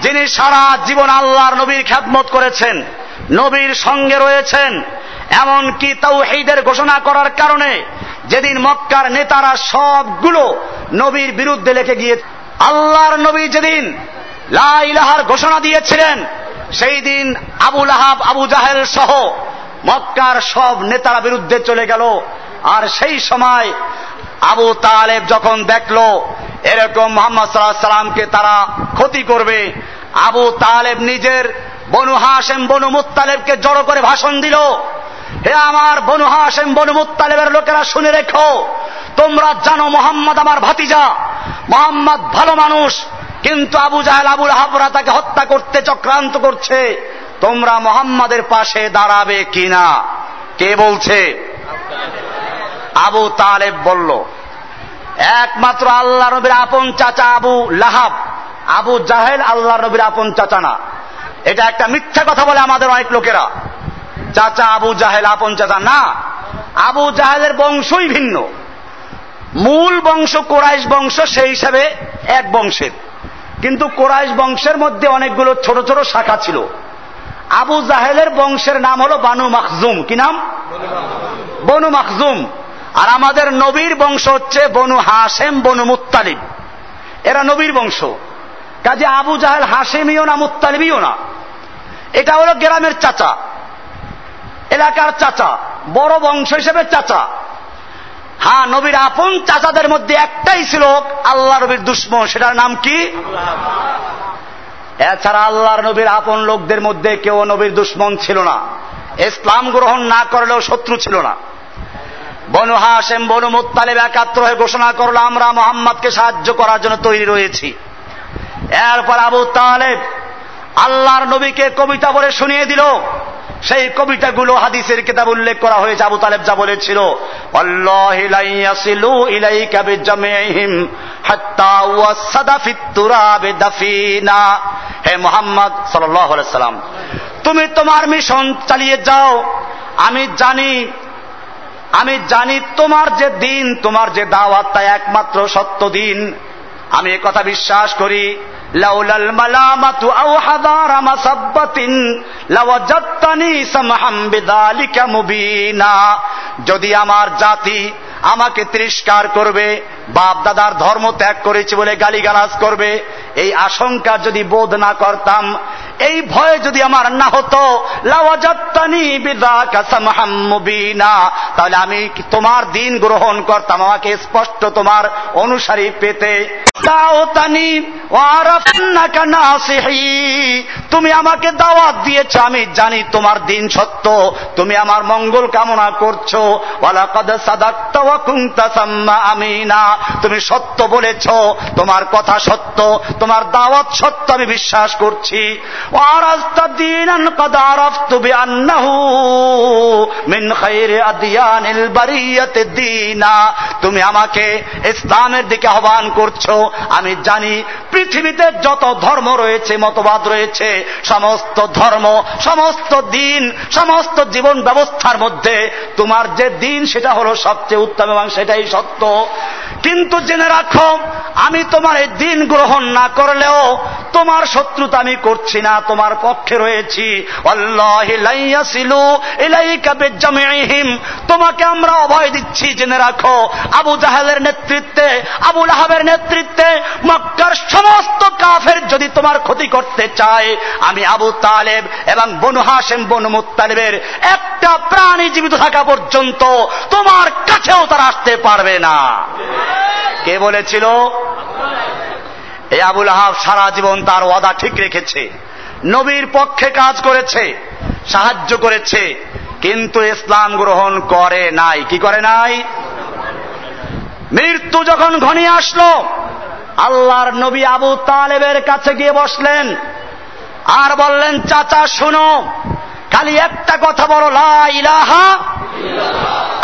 যিনি সারা জীবন আল্লাহর নবীর খ্যাতমত করেছেন, নবীর সঙ্গে রয়েছেন, এমনকি তাও এইদের ঘোষণা করার কারণে যেদিন মক্কার নেতারা সবগুলো নবীর বিরুদ্ধে লেখে গিয়ে, আল্লাহর নবী যেদিন লা ইলাহার ঘোষণা দিয়েছিলেন, সেই দিন আবু লাহাব, আবু জাহেল সহ মক্কার সব নেতারা বিরুদ্ধে চলে গেল। আর সেই সময় আবু তালেব যখন দেখল, এরকম মোহাম্মদ সাল্লাহ সাল্লামকে তারা ক্ষতি করবে আবু তালেব নিজের বনু হাসেম বনু মুত্তালেবকে জড়ো করে ভাষণ দিল। হে আমার বনু হাসেম বনু মুত্তালেবের লোকেরা শুনে রেখো, তোমরা জানো মোহাম্মদ আমার ভাতিজা। মোহাম্মদ ভালো মানুষ, কিন্তু আবু জাহেল, আবুল হাবরা তাকে হত্যা করতে চক্রান্ত করছে। তোমরা মোহাম্মদের পাশে দাঁড়াবে কিনা? কে বলছে? আবু তালেব বলল, একমাত্র আল্লাহ নবীর আপন চাচা আবু লাহাব। আবু জাহেল আল্লাহ নবীর আপন চাচা না এটা একটা মিথ্যা কথা বলে আমাদের অনেক লোকেরা। চাচা আবু জাহেল আপন চাচা না। আবু জাহেলের বংশই ভিন্ন। মূল বংশ কোরাইশ বংশ, সেই হিসাবে এক বংশের। কিন্তু কোরাইশ বংশের মধ্যে অনেকগুলো ছোট ছোট শাখা ছিল। আবু জাহেলের বংশের নাম হলো বানু মাকজুম কি নাম? বনু মাকজুম আর আমাদের নবীর বংশ হচ্ছে বনু হাসেম বনু মুত্তালিব। এরা নবীর বংশ। কাজে আবু জাহেল হাসেমিও না মুত্তালিবিও না। এটা হলো গ্রামের চাচা, এলাকার চাচা, বড় বংশ হিসেবে চাচা। হ্যাঁ নবীর আপন চাচাদের মধ্যে একটাই ছিল আল্লাহ নবীর দুশ্মন, সেটার নাম কি? এছাড়া আল্লাহর নবীর আপন লোকদের মধ্যে কেউ নবীর দুশ্মন ছিল না। ইসলাম গ্রহণ না করলেও শত্রু ছিল না। বনু হাসেম বনু মুতালেব একাত্র হয়ে ঘোষণা করল, আমরা মোহাম্মদকে সাহায্য করার জন্য তৈরি রয়েছি। এরপর আবু তালেব আল্লাহর নবীকে কবিতা বলে শুনিয়ে দিল। সেই কবিতাগুলো হাদিসের কিতাব উল্লেখ করা হয়েছে। আবু তালেব যা বলেছিল হে মোহাম্মদ সাল্লাম, তুমি তোমার মিশন চালিয়ে যাও। আমি জানি আমি জানি তোমার যে দিন, তোমার যে দাওয়াত তা একমাত্র সত্য দিন। আমি কথা বিশ্বাস করি যদি আমার জাতি আমাকে তিরস্কার করবে বাপ দাদার ধর্ম ত্যাগ করেছি বলে গালিগালাজ করবে, এই আশঙ্কা যদি বোধ না করতাম এই ভয় যদি আমার না হতো তাহলে আমি তোমার দিন গ্রহণ করতাম? আমাকে স্পষ্ট তোমার অনুসারী পেতে। তুমি আমাকে দাওয়াত দিয়েছ, আমি জানি তোমার দিন সত্য, তুমি আমার মঙ্গল কামনা করছ। আমিনা, তুমি সত্য বলেছ, তোমার কথা সত্য, তোমার দাওয়াত সত্য, আমি বিশ্বাস করছি। ওয়ারাস্তা দীনান قد عرفت بأنه من خير أديان البرية دينا তুমি আমাকে ইসলামের দিকে আহ্বান করছো আমি জানি পৃথিবীতে যত ধর্ম রয়েছে মতবাদ রয়েছে সমস্ত ধর্ম সমস্ত দিন সমস্ত জীবন ব্যবস্থার মধ্যে তোমার যে দিন সেটা হলো সবচেয়ে উত্তম এবং সেটাই সত্য কিন্তু জেনে রাখো, আমি তোমার এই দিন গ্রহণ না করলেও তোমার শত্রুতা আমি করছি না, তোমার পক্ষে রয়েছি। তোমাকে আমরা অভয় দিচ্ছি, জেনে রাখো। আবু জাহেলের নেতৃত্বে আবুল আহাবের নেতৃত্বে মক্কার সমস্ত কাফের যদি তোমার ক্ষতি করতে চায়, আমি আবু তালেব এবং বনু হাসেম বনু মুতালেবের একটা প্রাণী জীবিত থাকা পর্যন্ত তোমার কাছেও তারা আসতে পারবে না। কে বলেছিল? এই আবুল আহাব সারা জীবন তার ওয়াদা ঠিক রেখেছে। নবীর পক্ষে কাজ করেছে, সাহায্য করেছে, কিন্তু ইসলাম গ্রহণ করে নাই। কি করে নাই? মৃত্যু যখন ঘনিয়ে আসলো, আল্লাহর নবী আবু তালেবের কাছে গিয়ে বসলেন। আর বললেন, চাচা, শুনো খালি একটা কথা বলো ইলাহা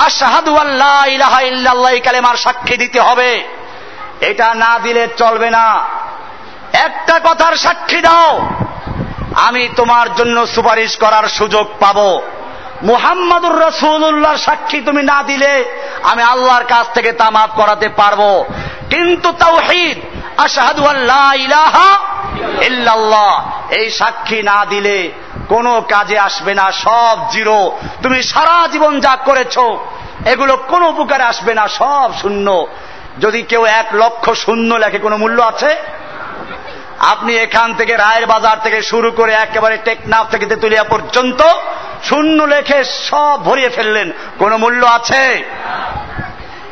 আশাহাদু আল্লাহ ইলাহা ইল্লাল্লাহ কালেমার সাক্ষী দিতে হবে। এটা না দিলে চলবে না। একটা কথার সাক্ষী দাও। আমি তোমার জন্য সুপারিশ করার সুযোগ পাবো। মুহাম্মাদুর রসুল্লাহর সাক্ষী তুমি না দিলে আমি আল্লাহর কাছ থেকে তা মাফ করাতে পারব। কিন্তু তাওহিদ, আশাহাদু আল্লাহ ইলাহা ইল্লাল্লাহ, এই সাক্ষী না দিলে কোনো কাজে আসবে না, সব জিরো। তুমি সারা জীবন যা করেছ, এগুলো কোনো উপকারে আসবে না, সব শূন্য। যদি কেউ এক লক্ষ শূন্য লেখে, কোনো মূল্য আছে? আপনি এখান থেকে রায়ের বাজার থেকে শুরু করে একেবারে টেকনাফ থেকে তেতুলিয়া পর্যন্ত শূন্য লেখে সব ভরিয়ে ফেললেন। কোন মূল্য আছে?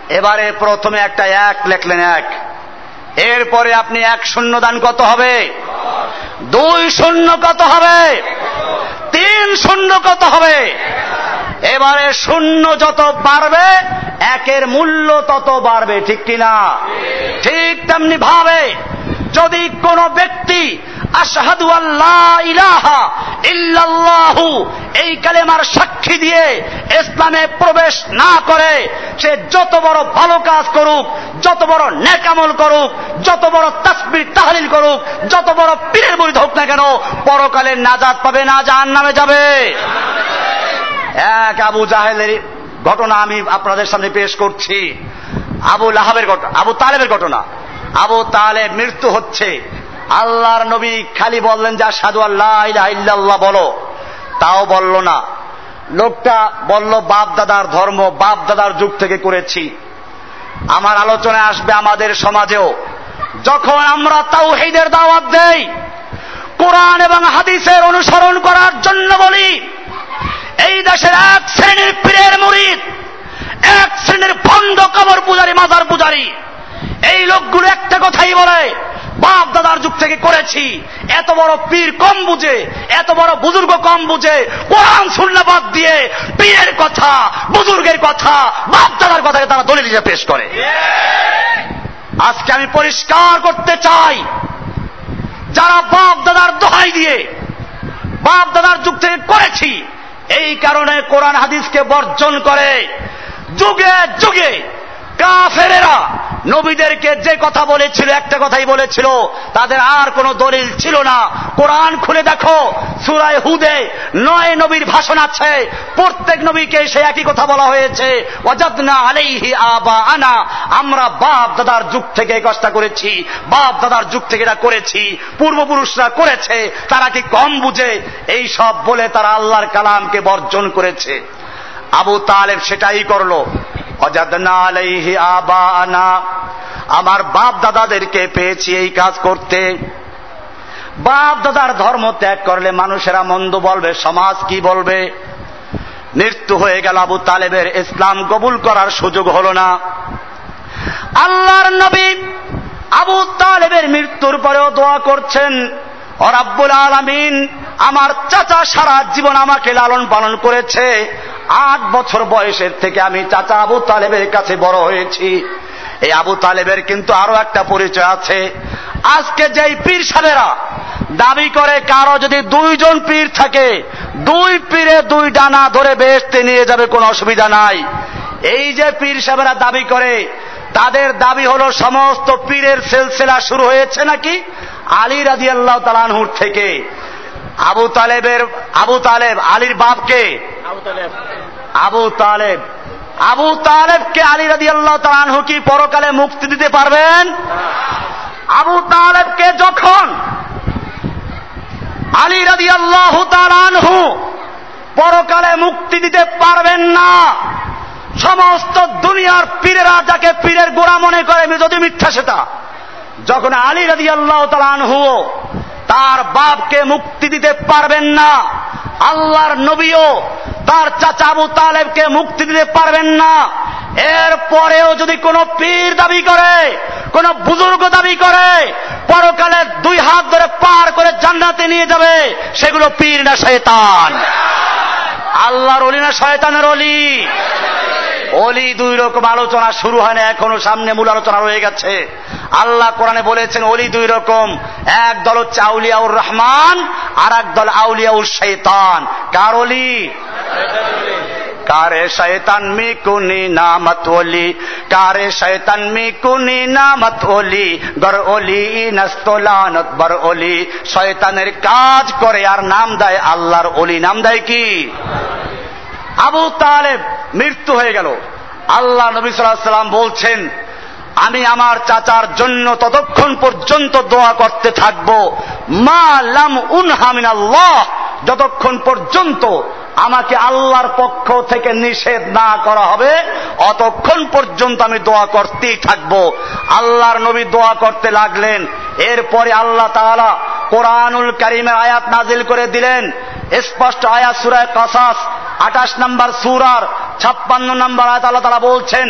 এবারে প্রথমে একটা এক লেখলেন এক। এরপরে আপনি এক শূন্য দান কত হবে? দুই শূন্য কত হবে? তিন শূন্য কত হবে? এবারে শূন্য যত বাড়বে, একের মূল্য তত বাড়বে, ঠিক কিনা? ঠিক তেমনি ভাবে যদি কোন ব্যক্তি আল্লাহ ইলাহা ইল্লাল্লাহু। এই কালেমার সাক্ষী দিয়ে ইসলামে প্রবেশ না করে, সে যত বড় ভালো কাজ করুক, যত বড় নেকামল করুক, যত বড় তাসবির তাহলিল করুক, যত বড় পীরের বৈধ হোক না কেন, পরকালে নাজাত পাবে না জাহান নামে যাবে। এক আবু জাহেলের ঘটনা আমি আপনাদের সামনে পেশ করছি। আবু লাহাবের ঘটনা, আবু তালেবের ঘটনা। আবু তালে মৃত্যু হচ্ছে। আল্লাহর নবী খালি বললেন যা সাধু আল্লাহ বলো। তাও বলল না। লোকটা বলল, বাপ দাদার ধর্ম, বাপ দাদার যুগ থেকে করেছি। আমার আলোচনায় আসবে আমাদের সমাজেও। যখন আমরা তাও হেদের দাওয়াত দেই, কোরআন এবং হাদিসের অনুসরণ করার জন্য বলি, এই দেশের এক শ্রেণির পীরের মুরিদ, এক শ্রেণির ভণ্ড কবর পূজারী মাজার পূজারী, এই লোকগুলো একটা কথাই বলে বাপ দাদার যুগ থেকে করেছি। এত বড় পীর কম বুঝে, এত বড় বুজুর্গ কম বুঝে, কোরআন সুন্নাবাদ দিয়ে পীরের কথা, বুজুর্গের কথা বাপ দাদার কথাকে তারা দলিল হিসেবে পেশ করে। আজকে আমি পরিষ্কার করতে চাই, যারা বাপ দাদার দোহাই দিয়ে বাপ দাদার যুগ থেকে করেছি, এই কারণে কোরআন হাদিসকে বর্জন করে, যুগে যুগে কাফেরেরা নবীদেরকে যে কথা বলেছিল, একটা কথাই বলেছিল, তাদের আর কোনো দলিল ছিল না। কোরআন খুলে দেখো, সুরায় হুদে নয় নবীর ভাষণ আছে, প্রত্যেক নবীকে সে একই কথা বলা হয়েছে অজাদনা আলাইহি আবা আনা আমরা বাপ দাদার যুগ থেকে কষ্টা করেছি, বাপ দাদার যুগ থেকে এটা করেছি, পূর্বপুরুষরা করেছে, তারা কি কম বুঝে? এই সব বলে তারা আল্লাহর কালামকে বর্জন করেছে। আবু তালেব সেটাই করল। আমার বাপ দাদাদেরকে পেয়েছি এই কাজ করতে। বাপ দাদার ধর্ম ত্যাগ করলে মানুষেরা মন্দ বলবে, সমাজ কি বলবে? মৃত্যু হয়ে গেল আবু তালেবের। ইসলাম কবুল করার সুযোগ হল না। আল্লাহর নবী আবু তালেবের মৃত্যুর পরেও দোয়া করছেন অরাব্বুল আলমিন আমার চাচা সারা জীবন আমাকে লালন পালন করেছে। আট বছর বয়সের থেকে আমি চাচা আবু তালেবের কাছে বড় হয়েছি। এই আবু তালেবের কিন্তু আরও একটা পরিচয় আছে। আজকে যেই পীর সাহেবেরা দাবি করে কারও যদি দুইজন পীর থাকে, দুই পীরে দুই ডানা ধরে বেসতে নিয়ে যাবে, কোনো অসুবিধা নাই। এই যে পীর সাহেবেরা দাবি করে, তাদের দাবি হলো সমস্ত পীরের সিলসিলা শুরু হয়েছে নাকি? আলী রাজি আল্লাহ তালানহুর থেকে। আবু তালেবের আবু তালেব আলীর বাপকে? আবু তালেব। আবু তালেবকে আলী রাজি আল্লাহ তালানহু কি পরকালে মুক্তি দিতে পারবেন? আবু তালেবকে যখন আলী রাজি আল্লাহ তালানহু পরকালে মুক্তি দিতে পারবেন না সমস্ত দুনিয়ার পীরেরা যাকে পীরের গোড়া মনে করে যদি মিথ্যা সেটা যখন আলী রাজি আল্লাহ তালানহু তার বাপকে মুক্তি দিতে পারবেন না। আল্লাহর নবীও তার চাচা আবু তালেবকে মুক্তি দিতে পারবেন না। এর পরেও যদি কোনো পীর দাবি করে, কোন বুজুর্গ দাবি করে, পরকালে দুই হাত ধরে পার করে জান্নাতে নিয়ে যাবে, সেগুলো পীর না শয়তান। আল্লাহর অলি না শয়তানের অলি। অলি দুই রকম আলোচনা শুরু হয় না, এখনও সামনে মূল আলোচনা রয়ে গেছে। আল্লাহ কোরআনে বলেছেন অলি দুই রকম, এক দল হচ্ছে আউলিয়াউর রহমান আর এক দল আউলিয়াউর শৈতান। কার অলি কারে শৈতান মি কুনি নামত ওলি, কারে শৈতান মি কুনি নামত ওলি, গর ওলি নস্তলানত বর ওলি। শয়তানের কাজ করে আর নাম দেয় আল্লাহর অলি নাম দেয় কি? আবু তালেব মৃত্যু হয়ে গেল। আল্লাহ নবী সাল্লাম বলছেন, আমি আমার চাচার জন্য ততক্ষণ পর্যন্ত দোয়া করতে থাকব। মা লাম আল্লাহ যতক্ষণ পর্যন্ত আমাকে আল্লাহর পক্ষ থেকে নিষেধ না করা হবে, অতক্ষণ পর্যন্ত আমি দোয়া করতেই থাকব। আল্লাহর নবী দোয়া করতে লাগলেন। এরপরে আল্লাহ তাআলা কোরআনুল করিমের আয়াত নাজিল করে দিলেন। স্পষ্ট আয়াত সুরায় কাসাস, আঠাশ নম্বর সুরার ছাপ্পান্ন নম্বর আয়াত আল্লাহ তারা বলছেন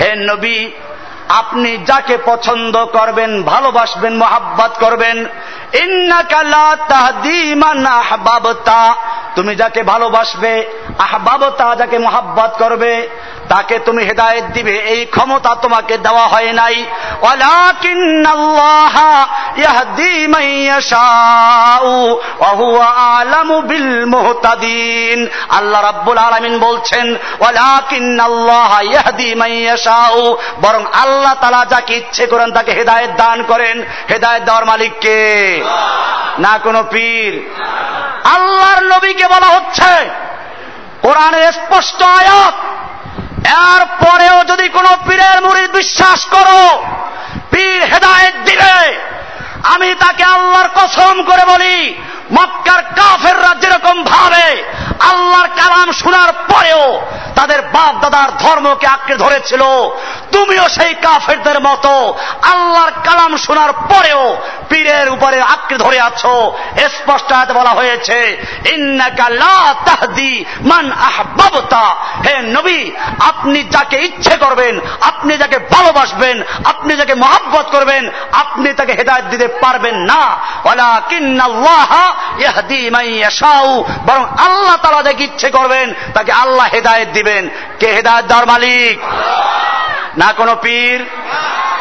হে নবী আপনি যাকে পছন্দ করবেন, ভালোবাসবেন, মোহাব্বত করবেন তুমি যাকে ভালোবাসবে, আহবাবতা যাকে মোহাব্বত করবে, তাকে তুমি হেদায়ত দিবে। এই ক্ষমতা তোমাকে দেওয়া হয় নাই। আল্লাহ রাব্বুল আলামিন বলছেন বরং আল্লাহ তালা যাকে ইচ্ছে করেন তাকে হেদায়ত দান করেন। হেদায়ত দেওয়ার মালিককে না কোন পীর। আল্লাহর নবীকে বলা হচ্ছে, কোরআনের স্পষ্ট আয়াত এর পরেও যদি কোন পীরের মুড়ি বিশ্বাস করো, পীর হেদায়ত দিলে আমি তাকে আল্লাহর কসম করে বলি মক্কার কাফেররা যেরকম ভাবে আল্লাহর কালাম শোনার পরেও তাদের বাপ দাদার ধর্মকে আঁকড়ে ধরেছিল, তুমিও সেই কাফেরদের মতো আল্লাহর কালাম শোনার পরেও পীরের উপরে আঁকড়ে ধরে আছো। স্পষ্ট হাতে বলা হয়েছে মান আহবাবতা। হে নবী, আপনি যাকে ইচ্ছে করবেন, আপনি যাকে ভালোবাসবেন, আপনি যাকে মহাব্বত করবেন, আপনি তাকে হেদায়ত দিতে পারবেন না। ওলা কিন্নাল্লাহ বরং আল্লাহ তালা যাকে ইচ্ছে করবেন, তাকে আল্লাহ হেদায়ত দিবেন। কে হেদায়ত দেওয়ার মালিক? না কোনো পীর,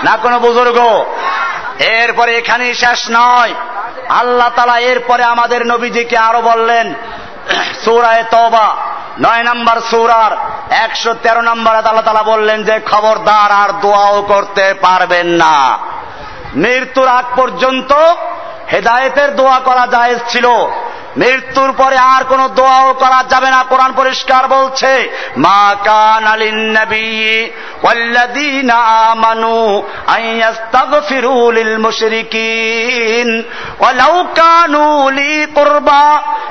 না কোনো বুজুর্গ। এরপরে এখানেই শেষ নয়। আল্লাহ তালা এরপরে আমাদের নবীজিকে আরও বললেন, সৌরায় তবা নয় নম্বর সৌরার একশো তেরো নম্বর আল্লাহ তালা বললেন যে, খবরদার আর দোয়াও করতে পারবেন না। মৃত্যুর আগ পর্যন্ত হেদায়েতের দোয়া করা জায়েজ ছিল। মৃত্যুর পরে আর কোন দোয়াও করা যাবে না কোরআন পরিষ্কার বলছে মা কান আলিন নবী والذين آمنوا أن يستغفروا للمشركين ولو كانوا لي قربى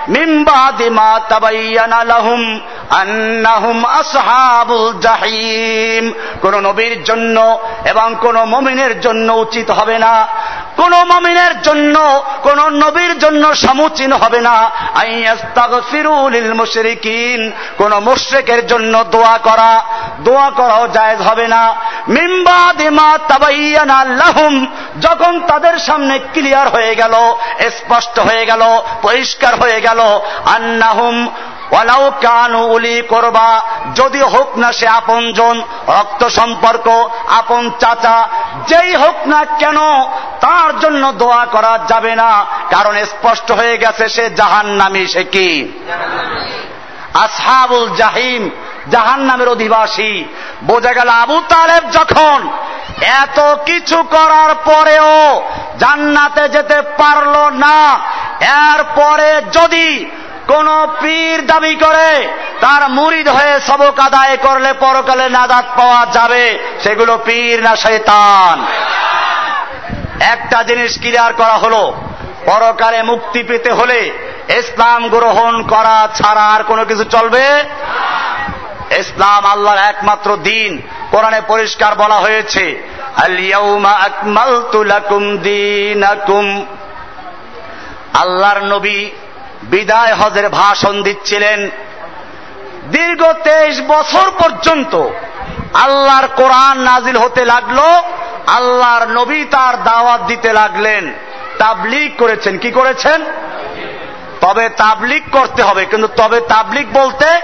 من بعد ما تبين لهم أنهم أصحاب الجحيم কোন নবীর জন্য এবং কোন মমিনের জন্য উচিত হবে না কোন মমিনের জন্য কোন নবীর জন্য সমুচীন হবে না কোন মুশ্রেকের জন্য দোয়া করা, দোয়া করাও জায়েজ হবে না। মিম্বা দিমা তাবাইয়ানা যখন তাদের সামনে ক্লিয়ার হয়ে গেল, স্পষ্ট হয়ে গেল, পরিষ্কার হয়ে গেল, আন্নাহুম ওয়ালাউ কানু উলি করবা, যদি হোক না সে আপনজন, রক্ত সম্পর্ক, আপন চাচা, যেই হোক না কেন, তার জন্য দোয়া করা যাবে না, কারণ স্পষ্ট হয়ে গেছে সে জাহান নামি সে কি? আসহাবুল জাহিম জাহান নামের অধিবাসী। বোঝা গেল আবু তালেব যখন এত কিছু করার পরেও জান্নাতে যেতে পারল না, এরপরে যদি কোন পীর দাবি করে, তার মুরিদ হয়ে সবক আদায় করলে পরকালে নাদাত পাওয়া যাবে, সেগুলো পীর না শৈতান একটা জিনিস ক্লিয়ার করা হলো, পরকালে মুক্তি পেতে হলে ইসলাম গ্রহণ করা ছাড়া আর কোনো কিছু চলবে? ইসলাম আল্লাহর একমাত্র দিন, কোরআনে পরিষ্কার বলা হয়েছে আল্লাহর নবী বিদায় হজের ভাষণ দিচ্ছিলেন। দীর্ঘ তেইশ বছর পর্যন্ত আল্লাহর কোরআন নাজিল হতে লাগল, আল্লাহর নবী তার দাওয়াত দিতে লাগলেন। তাবলিগ করেছেন, কি করেছেন? তবে তাবলিগ করতে হবে, কিন্তু তবে তাবলিগ বলতে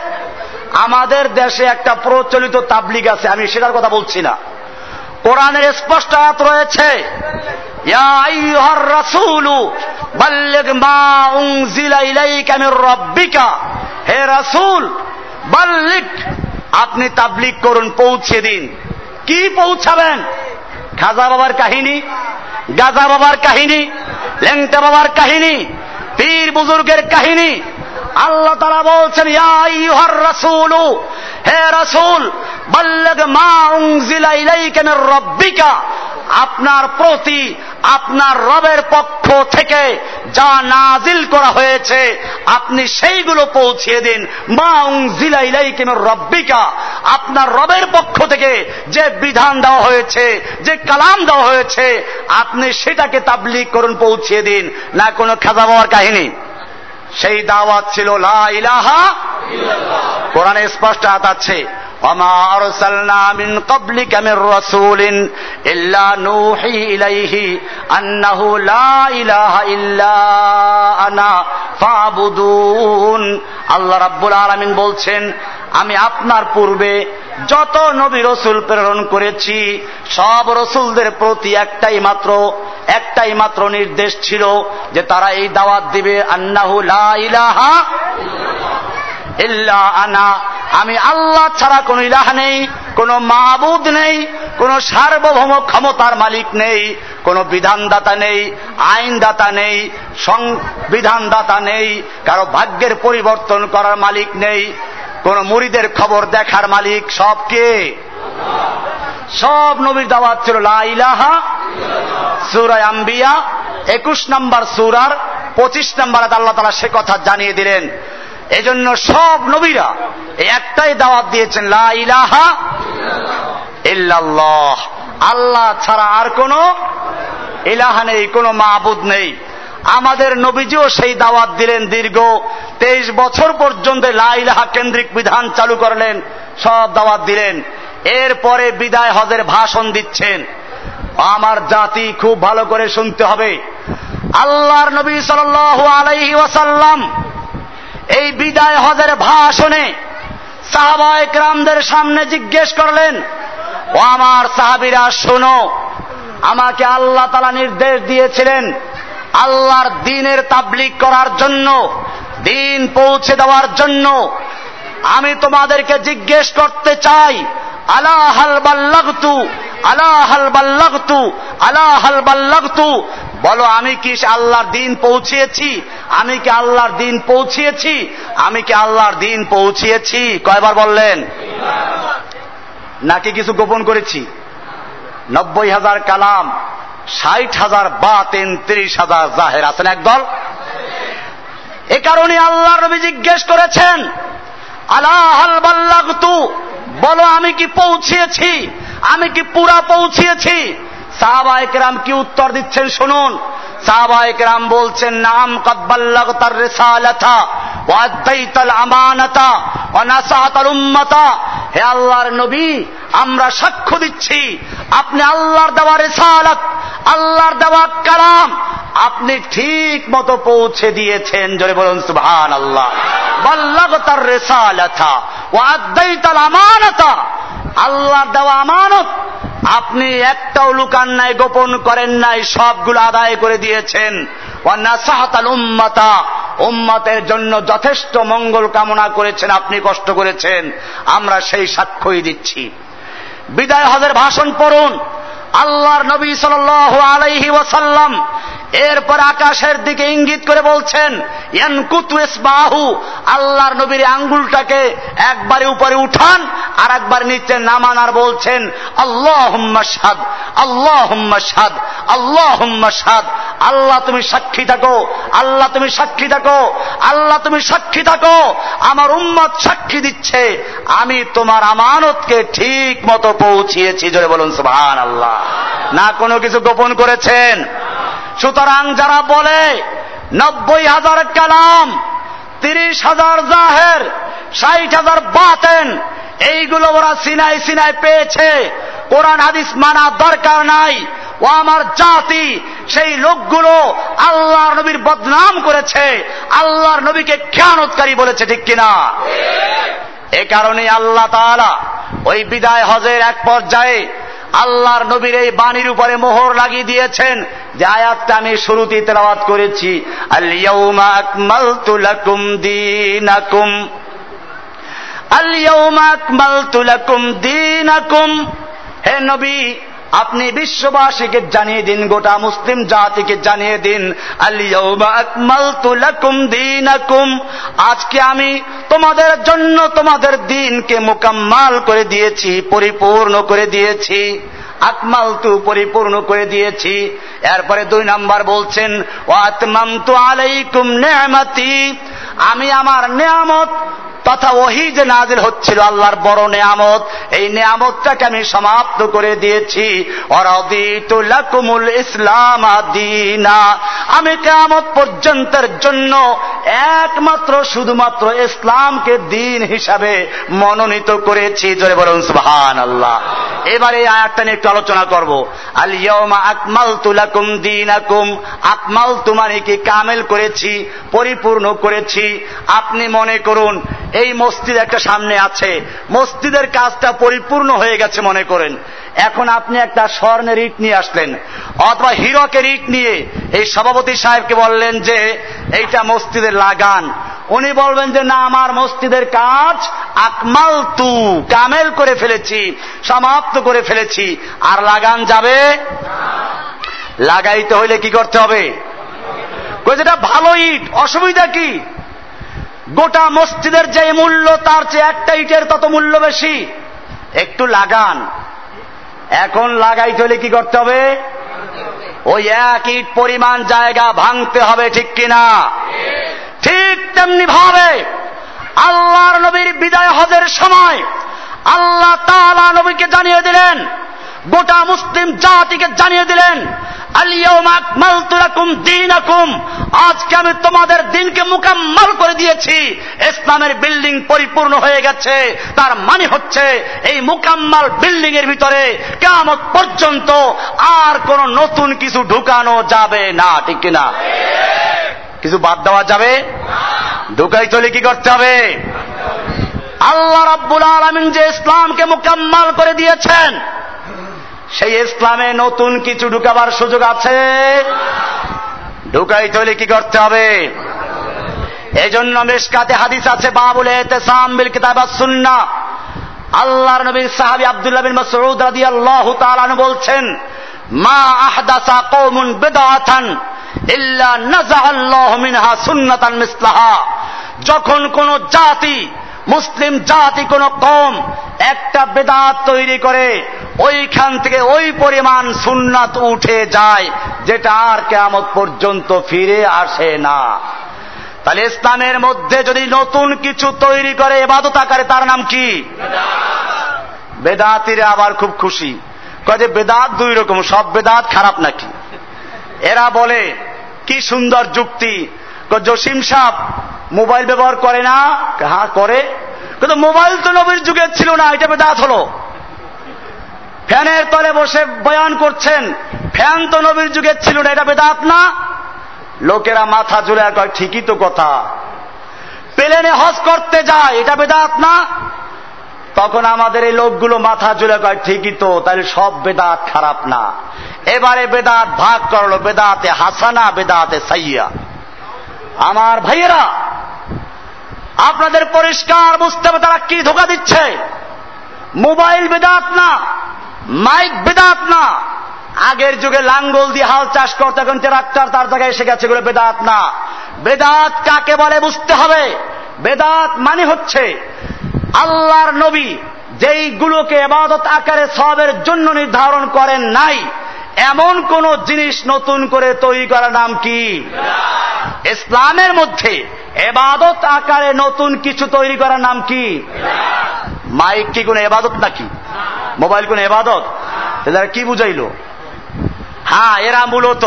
আমাদের দেশে একটা প্রচলিত তাবলিগ আছে, আমি সেটার কথা বলছি না। কোরআনের স্পষ্ট আয়াত রয়েছে হে রাসুল বাল্লিক আপনি তাবলিক করুন, পৌঁছে দিন। কি পৌঁছাবেন? খাজা বাবার কাহিনী, গাজা বাবার কাহিনী লেংটা বাবার কাহিনী, পীর বুজুর্গের কাহিনী আল্লাহ তারা বলছেন হে রাসুল রব্বিকা, আপনার প্রতি, আপনার রবের পক্ষ থেকে যা নাজিল করা হয়েছে, আপনি সেইগুলো পৌঁছিয়ে দিন। মা জিলাই কেমন রব্বিকা, আপনার রবের পক্ষ থেকে যে বিধান দেওয়া হয়েছে, যে কালাম দেওয়া হয়েছে, আপনি সেটাকে তাবলিক করুন, পৌঁছিয়ে দিন। না কোনো খাজা বাবার কাহিনী। সেই দাওয়াত ছিল লা ইলাহা কোরআনে স্পষ্ট হাত আছে وما أرسلنا من قبلك من رسول إلا نوحي إليه أنه لا إله إلا أنا فاعبدون আল্লাহ রাব্বুল আলামিন বলছেন আমি আপনার পূর্বে যত নবী রসুল প্রেরণ করেছি সব রসুলদের প্রতি একটাই মাত্র একটাই মাত্র নির্দেশ ছিল যে তারা এই দাওয়াত দিবে আন্নাহু লা ইলাহা ইল্লা আনা আমি আল্লাহ ছাড়া কোন ইলাহ নেই, কোন মাহবুদ নেই, কোন সার্বভৌম ক্ষমতার মালিক নেই, কোন বিধানদাতা নেই, আইনদাতা নেই, সংবিধানদাতা নেই, কারও ভাগ্যের পরিবর্তন করার মালিক নেই, কোন মুড়িদের খবর দেখার মালিক সবকে সব নবীর দাওয়াত ছিল লাইলাহা সুরায় আম্বিয়া, একুশ নম্বর সুরার পঁচিশ নম্বর আল্লাহ তালা সে কথা জানিয়ে দিলেন। এজন্য সব নবীরা একটাই দাওয়াত দিয়েছেন, লা আল্লাহ ছাড়া আর কোন ইলাহা নেই, কোনো মাহবুদ নেই। আমাদের নবীজিও সেই দাওয়াত দিলেন দীর্ঘ তেইশ বছর পর্যন্ত লাইলাহা কেন্দ্রিক বিধান চালু করলেন, সব দাওয়াত দিলেন। এরপরে বিদায় হজের ভাষণ দিচ্ছেন। আমার জাতি খুব ভালো করে শুনতে হবে। আল্লাহর নবী সাল আলাইহি ওয়াসাল্লাম এই বিদায় হজের ভাষণে সাহাবায়ক রামদের সামনে জিজ্ঞেস করলেন, ও আমার সাহাবিরা, শোনো, আমাকে আল্লাহ তালা নির্দেশ দিয়েছিলেন আল্লাহর দিনের তাবলিক করার জন্য, দিন পৌঁছে দেওয়ার জন্য। আমি তোমাদেরকে জিজ্ঞেস করতে চাই, আলা হাল বাল্লাগতু, আলা হাল বাল্লাগতু, আলা হাল বাল্লাগতু বলো, আমি কি আল্লাহর দিন পৌঁছিয়েছি? আমি কি আল্লাহর দিন পৌঁছিয়েছি? আমি কি আল্লাহর দিন পৌঁছিয়েছি? কয়বার বললেন? নাকি কিছু গোপন করেছি? নব্বই হাজার কালাম, ষাট হাজার বা তিন ত্রিশ হাজার জাহের আছেন একদল? এ কারণে আল্লাহ রবি জিজ্ঞেস করেছেন আল্লাহ বলো, আমি কি পৌঁছিয়েছি? আমি কি পুরা পৌঁছিয়েছি? সাহাবায়করাম কি উত্তর দিচ্ছেন শুনুন। সাহাবায়করাম বলছেন, নাম কব্বাল্লাগ তার হে আল্লাহর নবী, আমরা সাক্ষ্য দিচ্ছি, আপনি আল্লাহর দেওয়া রেসালাত, আল্লাহর দেওয়া কালাম, আপনি ঠিক মতো পৌঁছে দিয়েছেন। জোরে বলুন সুবহান আল্লাহ বাল্লাগ তার রেসালাথা ওয়াদ্দাইতাল আমানাতা আল্লাহর দেওয়া আমানত। আপনি একটাও লুকান নাই, গোপন করেন নাই, সবগুলো আদায় করে দিয়েছেন। উম্মাতা, উম্মতের জন্য যথেষ্ট মঙ্গল কামনা করেছেন, আপনি কষ্ট করেছেন। আমরা সেই সাক্ষ্যই দিচ্ছি। বিদায় হজের ভাষণ পড়ুন। আল্লাহর নবী সাল আলাইহি ওয়াসাল্লাম এরপর আকাশের দিকে ইঙ্গিত করে বলছেন বাহু আল্লাহর নবীর আঙ্গুলটাকে একবারে উপরে উঠান আর একবার নিচে নামান আর বলছেন আল্লাহ সাদ আল্লাহ সাদ আল্লাহ সাদ আল্লাহ তুমি সাক্ষী থাকো, আল্লাহ তুমি সাক্ষী থাকো, আল্লাহ তুমি সাক্ষী থাকো, আমার উম্মত সাক্ষী দিচ্ছে, আমি তোমার আমানতকে ঠিক মতো পৌঁছিয়েছি জোরে বলুন সুহান আল্লাহ না কোনো কিছু গোপন করেছেন। সুতরাং যারা বলে নব্বই হাজার কালাম তিরিশ হাজার জাহের ষাট হাজার বাতেন এইগুলো ওরা সিনাই সিনাই পেয়েছে। কোরআন হাদিস মানা দরকার নাই। ও আমার জাতি সেই লোকগুলো আল্লাহর নবীর বদনাম করেছে। আল্লাহর নবীকে খেয়ানতকারী বলেছে ঠিক কিনা? এ কারণে আল্লাহ তাআলা ওই বিদায় হজের এক পর্যায়ে আল্লাহর নবীর এই বাণীর উপরে মোহর লাগিয়ে দিয়েছেন। যে আয়াতটা আমি শুরুতে তেলাওয়াত করেছি হে নবী আপনি বিশ্ববাসীকে জানিয়ে দিন, গোটা মুসলিম জাতিকে জানিয়ে দিন দিনাকুম। আজকে আমি তোমাদের জন্য তোমাদের দিনকে মোকাম্মাল করে দিয়েছি, পরিপূর্ণ করে দিয়েছি। আকমাল তু পরিপূর্ণ করে দিয়েছি। এরপরে দুই নাম্বার বলছেন আলাইকুম নেয়ামাতি। আমি আমার নেয়ামত তথা ওহি যে নাজিল হচ্ছিল আল্লাহর বড় নেয়ামত। এই নেয়ামতটাকে আমি সমাপ্ত করে দিয়েছি। ইসলাম আদিনা আমি কেয়ামত পর্যন্তের জন্য একমাত্র শুধুমাত্র ইসলামকে দিন হিসাবে মনোনীত করেছি। জোরে বলুন সুবহান আল্লাহ এবারে এই আয়াতটা নিয়ে একটু আলোচনা করব। আল ইয়মা আকমাল তুলাকুম দিন আকুম আকমাল তুমানি কি? কামেল করেছি, পরিপূর্ণ করেছি। আপনি মনে করুন, এই মসজিদ একটা সামনে আছে। মসজিদের কাজটা পরিপূর্ণ হয়ে গেছে মনে করেন। এখন আপনি একটা স্বর্ণের ইট নিয়ে আসলেন, অথবা হিরকের ইট নিয়ে। এই সভাপতি সাহেবকে বললেন যে, এইটা মসজিদের লাগান। উনি বলবেন যে, না, আমার মসজিদের কাজ আকমাল তু কামেল করে ফেলেছি, সমাপ্ত করে ফেলেছি। আর লাগান যাবে? লাগাইতে হইলে কি করতে হবে? যেটা ভালো ইট, অসুবিধা কি? গোটা মসজিদের যে মূল্য, তার চেয়ে একটা ইটের তত মূল্য বেশি। একটু লাগান। এখন লাগাইতে হলে কি করতে হবে? ওই এক ইট পরিমাণ জায়গা ভাঙতে হবে, ঠিক কিনা? ঠিক তেমনি ভাবে আল্লাহর নবীর বিদায় হজের সময় আল্লাহ তালা নবীকে জানিয়ে দিলেন গোটা মুসলিম জাতিকে জানিয়ে দিলেন আজকে আমি তোমাদের দিনকে মোকাম্মল করে দিয়েছি। ইসলামের বিল্ডিং পরিপূর্ণ হয়ে গেছে। তার মানে হচ্ছে, এই মোকাম্মাল বিল্ডিং এর ভিতরে কেমন পর্যন্ত আর কোন নতুন কিছু ঢুকানো যাবে না, ঠিক কিনা? কিছু বাদ দেওয়া যাবে? ঢুকাই চলে কি করতে হবে? আল্লাহ রাব্বুল আলমিন যে ইসলামকে মোকাম্মাল করে দিয়েছেন সেই ইসলামে নতুন কিছু ঢুকাবার সুযোগ আছে? ঢুকাই তৈলে কি করতে হবে? এই জন্য মেশকাতে হাদিস আছে, বাবুল এতেসাম বিল কিতাব সুন্না। আল্লাহর নবীর সাহাবি আব্দুল্লাহ বিন মাসউদ রাদিয়াল্লাহু তাআলা বলছেন, মা আহদাসা কওমুন বিদআতান ইল্লা নাযাআল্লাহু মিনহা সুন্নাতান মিসলাহা। যখন কোন জাতি মুসলিম জাতি কোন কম একটা বেদাত তৈরি করে ওইখান থেকে ওই পরিমাণ সুন্নাত উঠে যায়, যেটা আর কেমত পর্যন্ত ফিরে আসে না। তাহলে ইসলামের মধ্যে যদি নতুন কিছু তৈরি করে, এবাদত আকারে তার নাম কি? বেদাতিরা আবার খুব খুশি। যে বেদাত দুই রকম, সব বেদাত খারাপ নাকি? এরা বলে, কি সুন্দর যুক্তি জসিম সাহ মোবাইল ব্যবহার করে না? হ্যাঁ করে। কিন্তু মোবাইল তো নবীর যুগের ছিল না, এটা বেদাত হলো। ফ্যানের তলে বসে বয়ান করছেন, ফ্যান তো নবীর যুগের ছিল না, এটা বেদাত না? লোকেরা মাথা জুড়ে কয়, ঠিকই তো কথা। প্লেনে হজ করতে যায়, এটা বেদাত না? তখন আমাদের এই লোকগুলো মাথা জুড়ে কয়, ঠিকই তো তাহলে সব বেদাত খারাপ না। এবারে বেদাত ভাগ করল, বেদাতে হাসানা, বেদাতে সাইয়া। আমার ভাইয়েরা, আপনাদের পরিষ্কার বুঝতে হবে তারা কি ধোকা দিচ্ছে। মোবাইল বেদাত না, মাইক বেদাত না। আগের যুগে লাঙ্গল দিয়ে হাল চাষ করতে, এখন ট্রাক্টর তার জায়গায় এসে গেছে, এগুলো বেদাত না। বেদাত কাকে বলে বুঝতে হবে। বেদাত মানে হচ্ছে আল্লাহর নবী যেইগুলোকে এবাদত আকারে সবের জন্য নির্ধারণ করেন নাই এমন কোন জিনিস নতুন করে তৈরি করার নাম কি? ইসলামের মধ্যে এবাদত আকারে নতুন কিছু তৈরি করার নাম কি? মাইক কি কোন এবাদত নাকি? মোবাইল কোন এবাদত? এরা কি বুঝাইল? হ্যাঁ এরা মূলত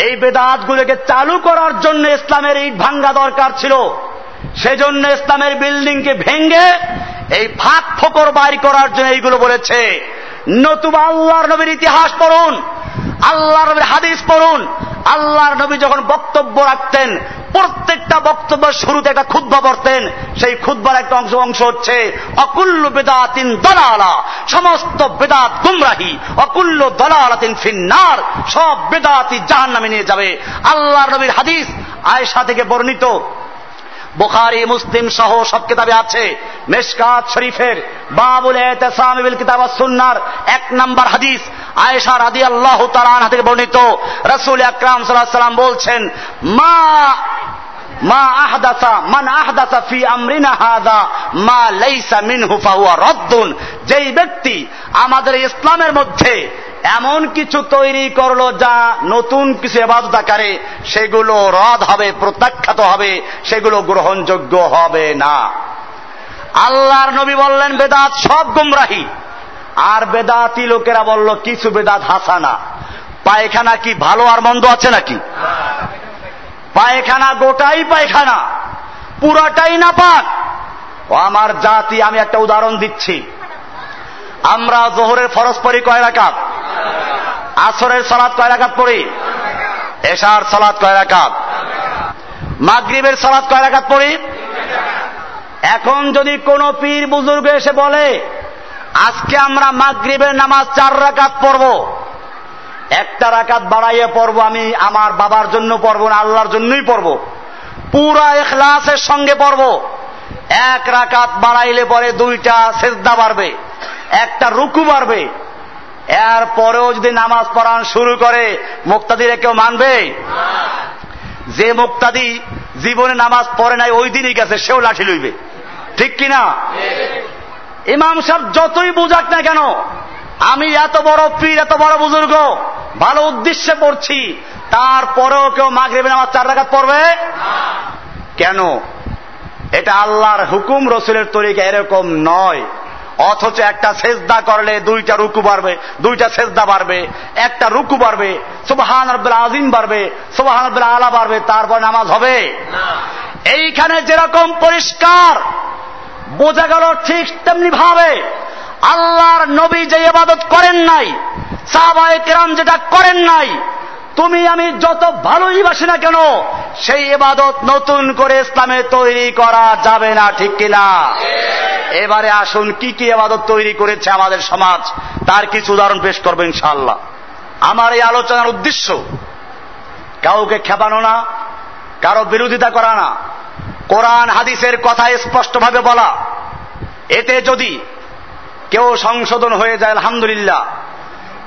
এই বেদাত গুলোকে চালু করার জন্য ইসলামের ইট ভাঙ্গা দরকার ছিল। সেজন্য ইসলামের বিল্ডিংকে ভেঙ্গে এই ফাঁক ফোকর বাইর করার জন্য এইগুলো বলেছে। নতুবা আল্লাহর নবীর ইতিহাস পড়ুন, আল্লাহর নবীর হাদিস পড়ুন, আল্লাহর নবী যখন বক্তব্য রাখতেন, প্রত্যেকটা বক্তব্যের শুরুতে একটা ক্ষুদ্া পড়তেন, সেই ক্ষুদ্বার একটা অংশ অংশ হচ্ছে, অকুল্ল বেদাতিন দলালা, সমস্ত বেদাত গুমরাহি, অকুল্ল দলালাতিন ফিন্নার, সব বেদাতি জাহান নামে নিয়ে যাবে। আল্লাহর নবীর হাদিস আয়সা থেকে বর্ণিত। বোখারি, মুসলিম সহ সব কিতাবে আছে। মেশকাত শরীফের বাবুল এহতেসামিল কিতাব সুন্নার এক নাম্বার হাদিস। আয়েশা রাদি আল্লাহ তালান থেকে বর্ণিত। রসুল আকরাম সাল্লাহ সাল্লাম বলছেন, মা মা ফি মা যেই ব্যক্তি আমাদের ইসলামের মধ্যে এমন কিছু তৈরি করল যা নতুন কিছু এবাদত আকারে, সেগুলো রদ হবে, প্রত্যাখ্যাত হবে, সেগুলো গ্রহণযোগ্য হবে না। আল্লাহর নবী বললেন, বেদাত সব গুমরাহি। আর বেদাতি লোকেরা বলল, কিছু বেদাত হাসানা। পায়খানা কি ভালো আর মন্দ আছে নাকি? পায়খানা, গোটাই পায়খানা। পুরাটাই না পাক ও আমার জাতি, আমি একটা উদাহরণ দিচ্ছি। আমরা জোহরের ফরজ পড়ি কয় রাকাত? আসরের সালাদ কয় রাকাত পড়ি? এশার সালাদ কয় রাকাত? মাগরিবের সালাদ কয় রাকাত পড়ি? এখন যদি কোন পীর বুজুর্গ এসে বলে, আজকে আমরা মাগরিবের নামাজ চার রাকাত পড়ব একটা রাকাত বাড়াইয়ে পড়ব আমি আমার বাবার জন্য পড়ব না আল্লাহর জন্যই পড়ব। পুরা এখলাসের সঙ্গে পড়ব। এক রাকাত বাড়াইলে পরে দুইটা সেজদা বাড়বে একটা রুকু বাড়বে। এর পরেও যদি নামাজ পড়ান শুরু করে মুক্তাদিরে কেউ মানবে? যে মুক্তাদি জীবনে নামাজ পড়ে নাই ওই দিনই গেছে সেও লাঠি লইবে। ঠিক কিনা? ইমাম সাহেব যতই বুঝাক না কেন আমি এত বড় পীর, এত বড় বুজুর্গ, ভালো উদ্দেশ্যে পড়ছি। তারপরেও কেউ মাগরিবে নামাজ চার রাখাত পড়বে? কেন? এটা আল্লাহর হুকুম, রসুলের তরিকা এরকম নয়। অথচ একটা সেজদা করলে দুইটা রুকু বাড়বে, দুইটা সেজদা বাড়বে, একটা রুকু বাড়বে, সুবাহান আব্দুল আজিম বাড়বে, সুবাহান আব্দুল আলা বাড়বে, তারপর নামাজ হবে। এইখানে যেরকম পরিষ্কার, বোঝা গেল ঠিক তেমনি ভাবে আল্লাহর নবী যে ইবাদত করেন নাই, সাহবায় কেরাম যেটা করেন নাই, তুমি আমি যত ভালোই বাসি না কেন, সেই এবাদত নতুন করে ইসলামে তৈরি করা যাবে না, ঠিক কিনা? এবারে আসুন, কি কি এবাদত তৈরি করেছে আমাদের সমাজ, তার কিছু উদাহরণ পেশ করব ইনশাল্লাহ আমার এই আলোচনার উদ্দেশ্য, কাউকে খেপানো না, কারও বিরোধিতা করা না। কোরআন, হাদিসের কথা স্পষ্টভাবে বলা। এতে যদি কেউ সংশোধন হয়ে যায়, আলহামদুলিল্লাহ।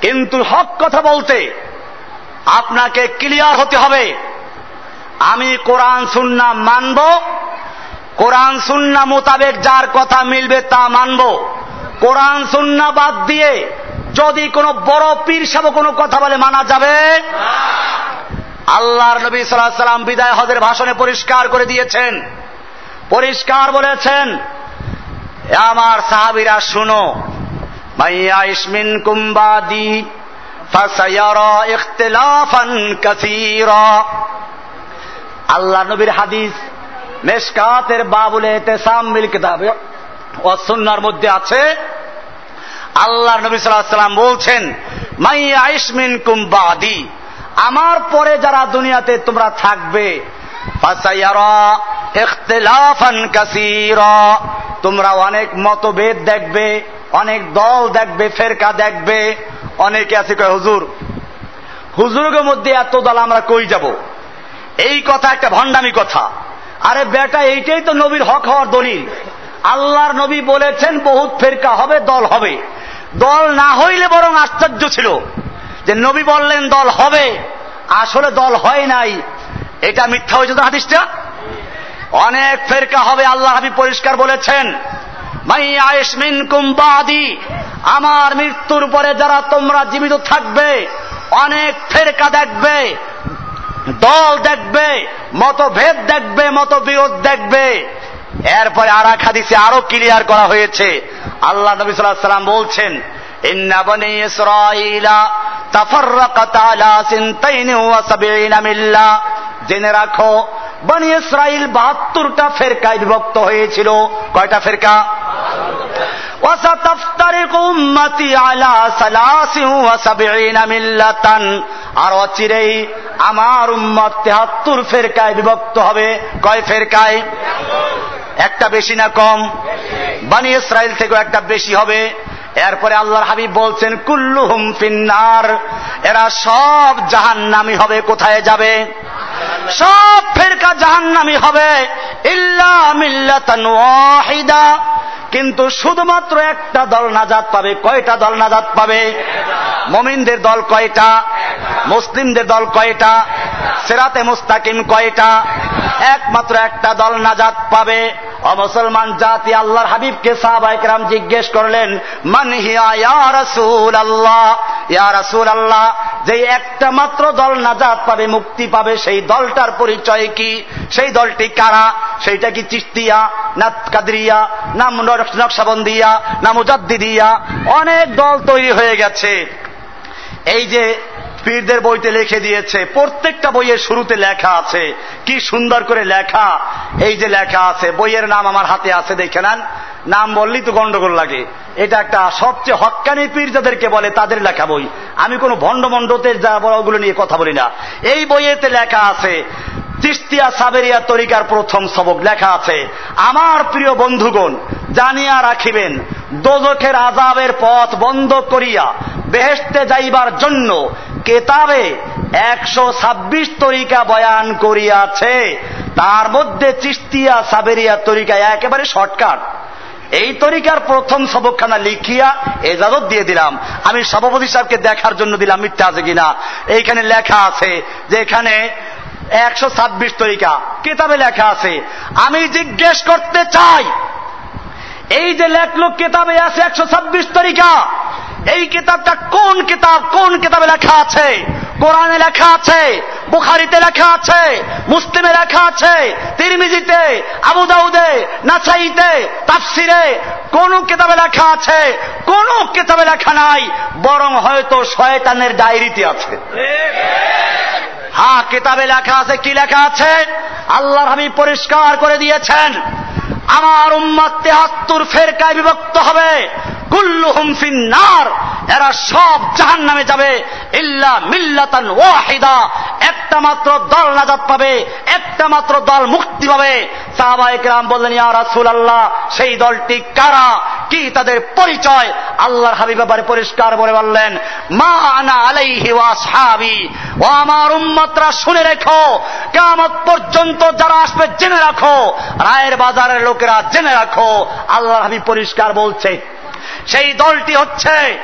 কিন্তু হক কথা বলতে আপনাকে ক্লিয়ার হতে হবে। আমি কোরআন, সুন্না মানব। কোরআন, সুন্না মোতাবেক যার কথা মিলবে তা মানব। কোরআন, সুন্না বাদ দিয়ে যদি কোনো বড় পীর সাহেব কোনো কথা বলে, মানা যাবে? আল্লাহর নবী সাল্লাহ সাল্লাম বিদায় হজের ভাষণে পরিষ্কার করে দিয়েছেন। পরিষ্কার বলেছেন আমার সাহাবিরা, শুনো। মাইয়া আল্লাহ নবীর হাদিস, মেশকাতের বাবুলে তেসামিল কিতাবে অসন্নার মধ্যে আছে। আল্লাহ নবী সাল্লাম বলছেন মাই আইসমিন কুম্বাদি, আমার পরে যারা দুনিয়াতে তোমরা থাকবে তোমরা অনেক মতভেদ দেখবে, অনেক দল দেখবে, ফেরকা দেখবে। অনেকে আছে কয়, হুজুর হুজুরের মধ্যে এত দল, আমরা কই যাব? এই কথা একটা ভণ্ডামি কথা। আরে বেটা, এইটাই তো নবীর হক হওয়ার দলিল। আল্লাহর নবী বলেছেন, বহুত ফেরকা হবে, দল হবে। দল না হইলে বরং আশ্চর্য ছিল। যে নবী বললেন, দল হবে। আসলে দল হয় নাই। এটা মিথ্যা হয়েছে তো হাদিসটা? অনেক ফেরকা হবে, আল্লাহ হাবি পরিষ্কার বলেছেন। মাই আমার মৃত্যুর পরে যারা তোমরা জীবিত থাকবে, অনেক ফেরকা দেখবে, দল দেখবে, মতভেদ দেখবে, মতবিরোধ দেখবে। এরপরে আর এক হাদিসে আরও ক্লিয়ার করা হয়েছে। আল্লাহ নবী সাল্লাহ সাল্লাম বলছেন إن بني إسرائيل تفرقت على سنتين وسبعين ملة জেনে রাখো বনি ইসরাইল বাহাত্তরটা ফেরকায় বিভক্ত হয়েছিল কয়টা ফেরকা আর অচিরেই আমার উম্মত তেহাত্তর ফেরকায় বিভক্ত হবে কয় ফেরকায় একটা বেশি না কম বানি ইসরায়েল থেকেও একটা বেশি হবে এরপরে আল্লাহর হাবিব বলছেন কুল্লু হুম ফিন্নার। এরা সব জাহান্নামি হবে, কোথায় যাবে? সব ফেরকা জাহান্নামি হবে। ইল্লা কিন্তু শুধুমাত্র একটা দল নাজাত পাবে। কয়টা দল নাজাত পাবে? মমিনদের দল কয়টা? মুসলিমদের দল কয়টা? সেরাতে মুস্তাকিম কয়টা? একমাত্র একটা দল নাজাত পাবে। অমুসলমান জাতি আল্লাহর হাবিবকে সাহাবাইকরাম জিজ্ঞেস করলেন, মান হিয়া ইয়া রাসূল আল্লাহ ইয়া রাসূল আল্লাহ যে একটা মাত্র দল নাজাত পাবে, মুক্তি পাবে, সেই দলটার পরিচয় কি? সেই দলটি কারা? সেইটা কি চিস্তিয়া না কাদরিয়া, না নকশাবন্দিয়া, না মুজাদ্দিদিয়া? অনেক দল তৈরি হয়ে গেছে। এই যে পীরদের বইতে লিখে দিয়েছে, প্রত্যেকটা বইয়ের শুরুতে লেখা আছে। কি সুন্দর করে লেখা। এই যে লেখা আছে, বইয়ের নাম আমার হাতে আছে, দেখে নেন। নাম বললেই তো গন্ডগোল লাগে। এটা একটা সবচেয়ে হক্কানি পীর যাদেরকে বলে, তাদের লেখা বই। আমি কোনো ভণ্ডমণ্ডতে যা যা বড়গুলো নিয়ে কথা বলি না। এই বইয়েতে লেখা আছে তিস্তিয়া সাবেরিয়া তরিকার প্রথম সবক লেখা আছে, আমার প্রিয় বন্ধুগণ, জানিয়া রাখিবেন, দোজখের আজাবের পথ বন্ধ করিয়া বেহেস্তে যাইবার জন্য কেতাবে একশো ছাব্বিশ তরিকা বয়ান করিয়াছে। তার মধ্যে চিস্তিয়া সাবেরিয়া তরিকা একেবারে শর্টকাট। এই তরিকার প্রথম সবকখানা লিখিয়া এজাজত দিয়ে দিলাম। আমি সভাপতি সাহেবকে দেখার জন্য দিলাম মিথ্যা আছে কিনা। এইখানে লেখা আছে যে এখানে একশো ছাব্বিশ তরিকা। কিতাবে লেখা আছে, আমি জিজ্ঞেস করতে চাই, এই যে লেখলো কিতাবে আছে একশো ছাব্বিশ তরিকা, এই কিতাবটা কোন কিতাব, কোন কিতাবে লেখা আছে? কোরআনে লেখা আছে, বুখারিতে লেখা আছে, মুসলিমে লেখা আছে, তিরমিজিতে আবু দাউদে নাসাইতে, তাফসিরে কোন কিতাবে লেখা আছে? কোন কিতাবে লেখা নাই, বরং হয়তো শয়তানের ডায়েরিতে আছে। হ্যাঁ কিতাবে লেখা আছে, কি লেখা আছে? আল্লাহর আমি পরিষ্কার করে দিয়েছেন। আমার উম্মাদ তেহাত্তর ফেরকায় বিভক্ত হবে। এরা সব জাহান নামে যাবে। ইল্লা মিল্লাতান ওয়াহিদা। একটা মাত্র দল নাজাত পাবে। একটা মাত্র দল মুক্তি পাবে। সাহাবাহিকরাম বললেন, ইয়া রাসূল আল্লাহ সেই দলটি কারা? কি তাদের পরিচয়? আল্লাহর হাবিব ব্যাপারে পরিষ্কার বলে বললেন, মা আনা আলাইহি ওয়া আসহাবি। ও আমার উম্মতরা, শুনে রেখো। কিয়ামত পর্যন্ত যারা আসবে, জেনে রাখো। রায়ের বাজারের লোকেরা জেনে রাখো। আল্লাহর হাবিব পরিষ্কার বলছে সেই দলটি হচ্ছে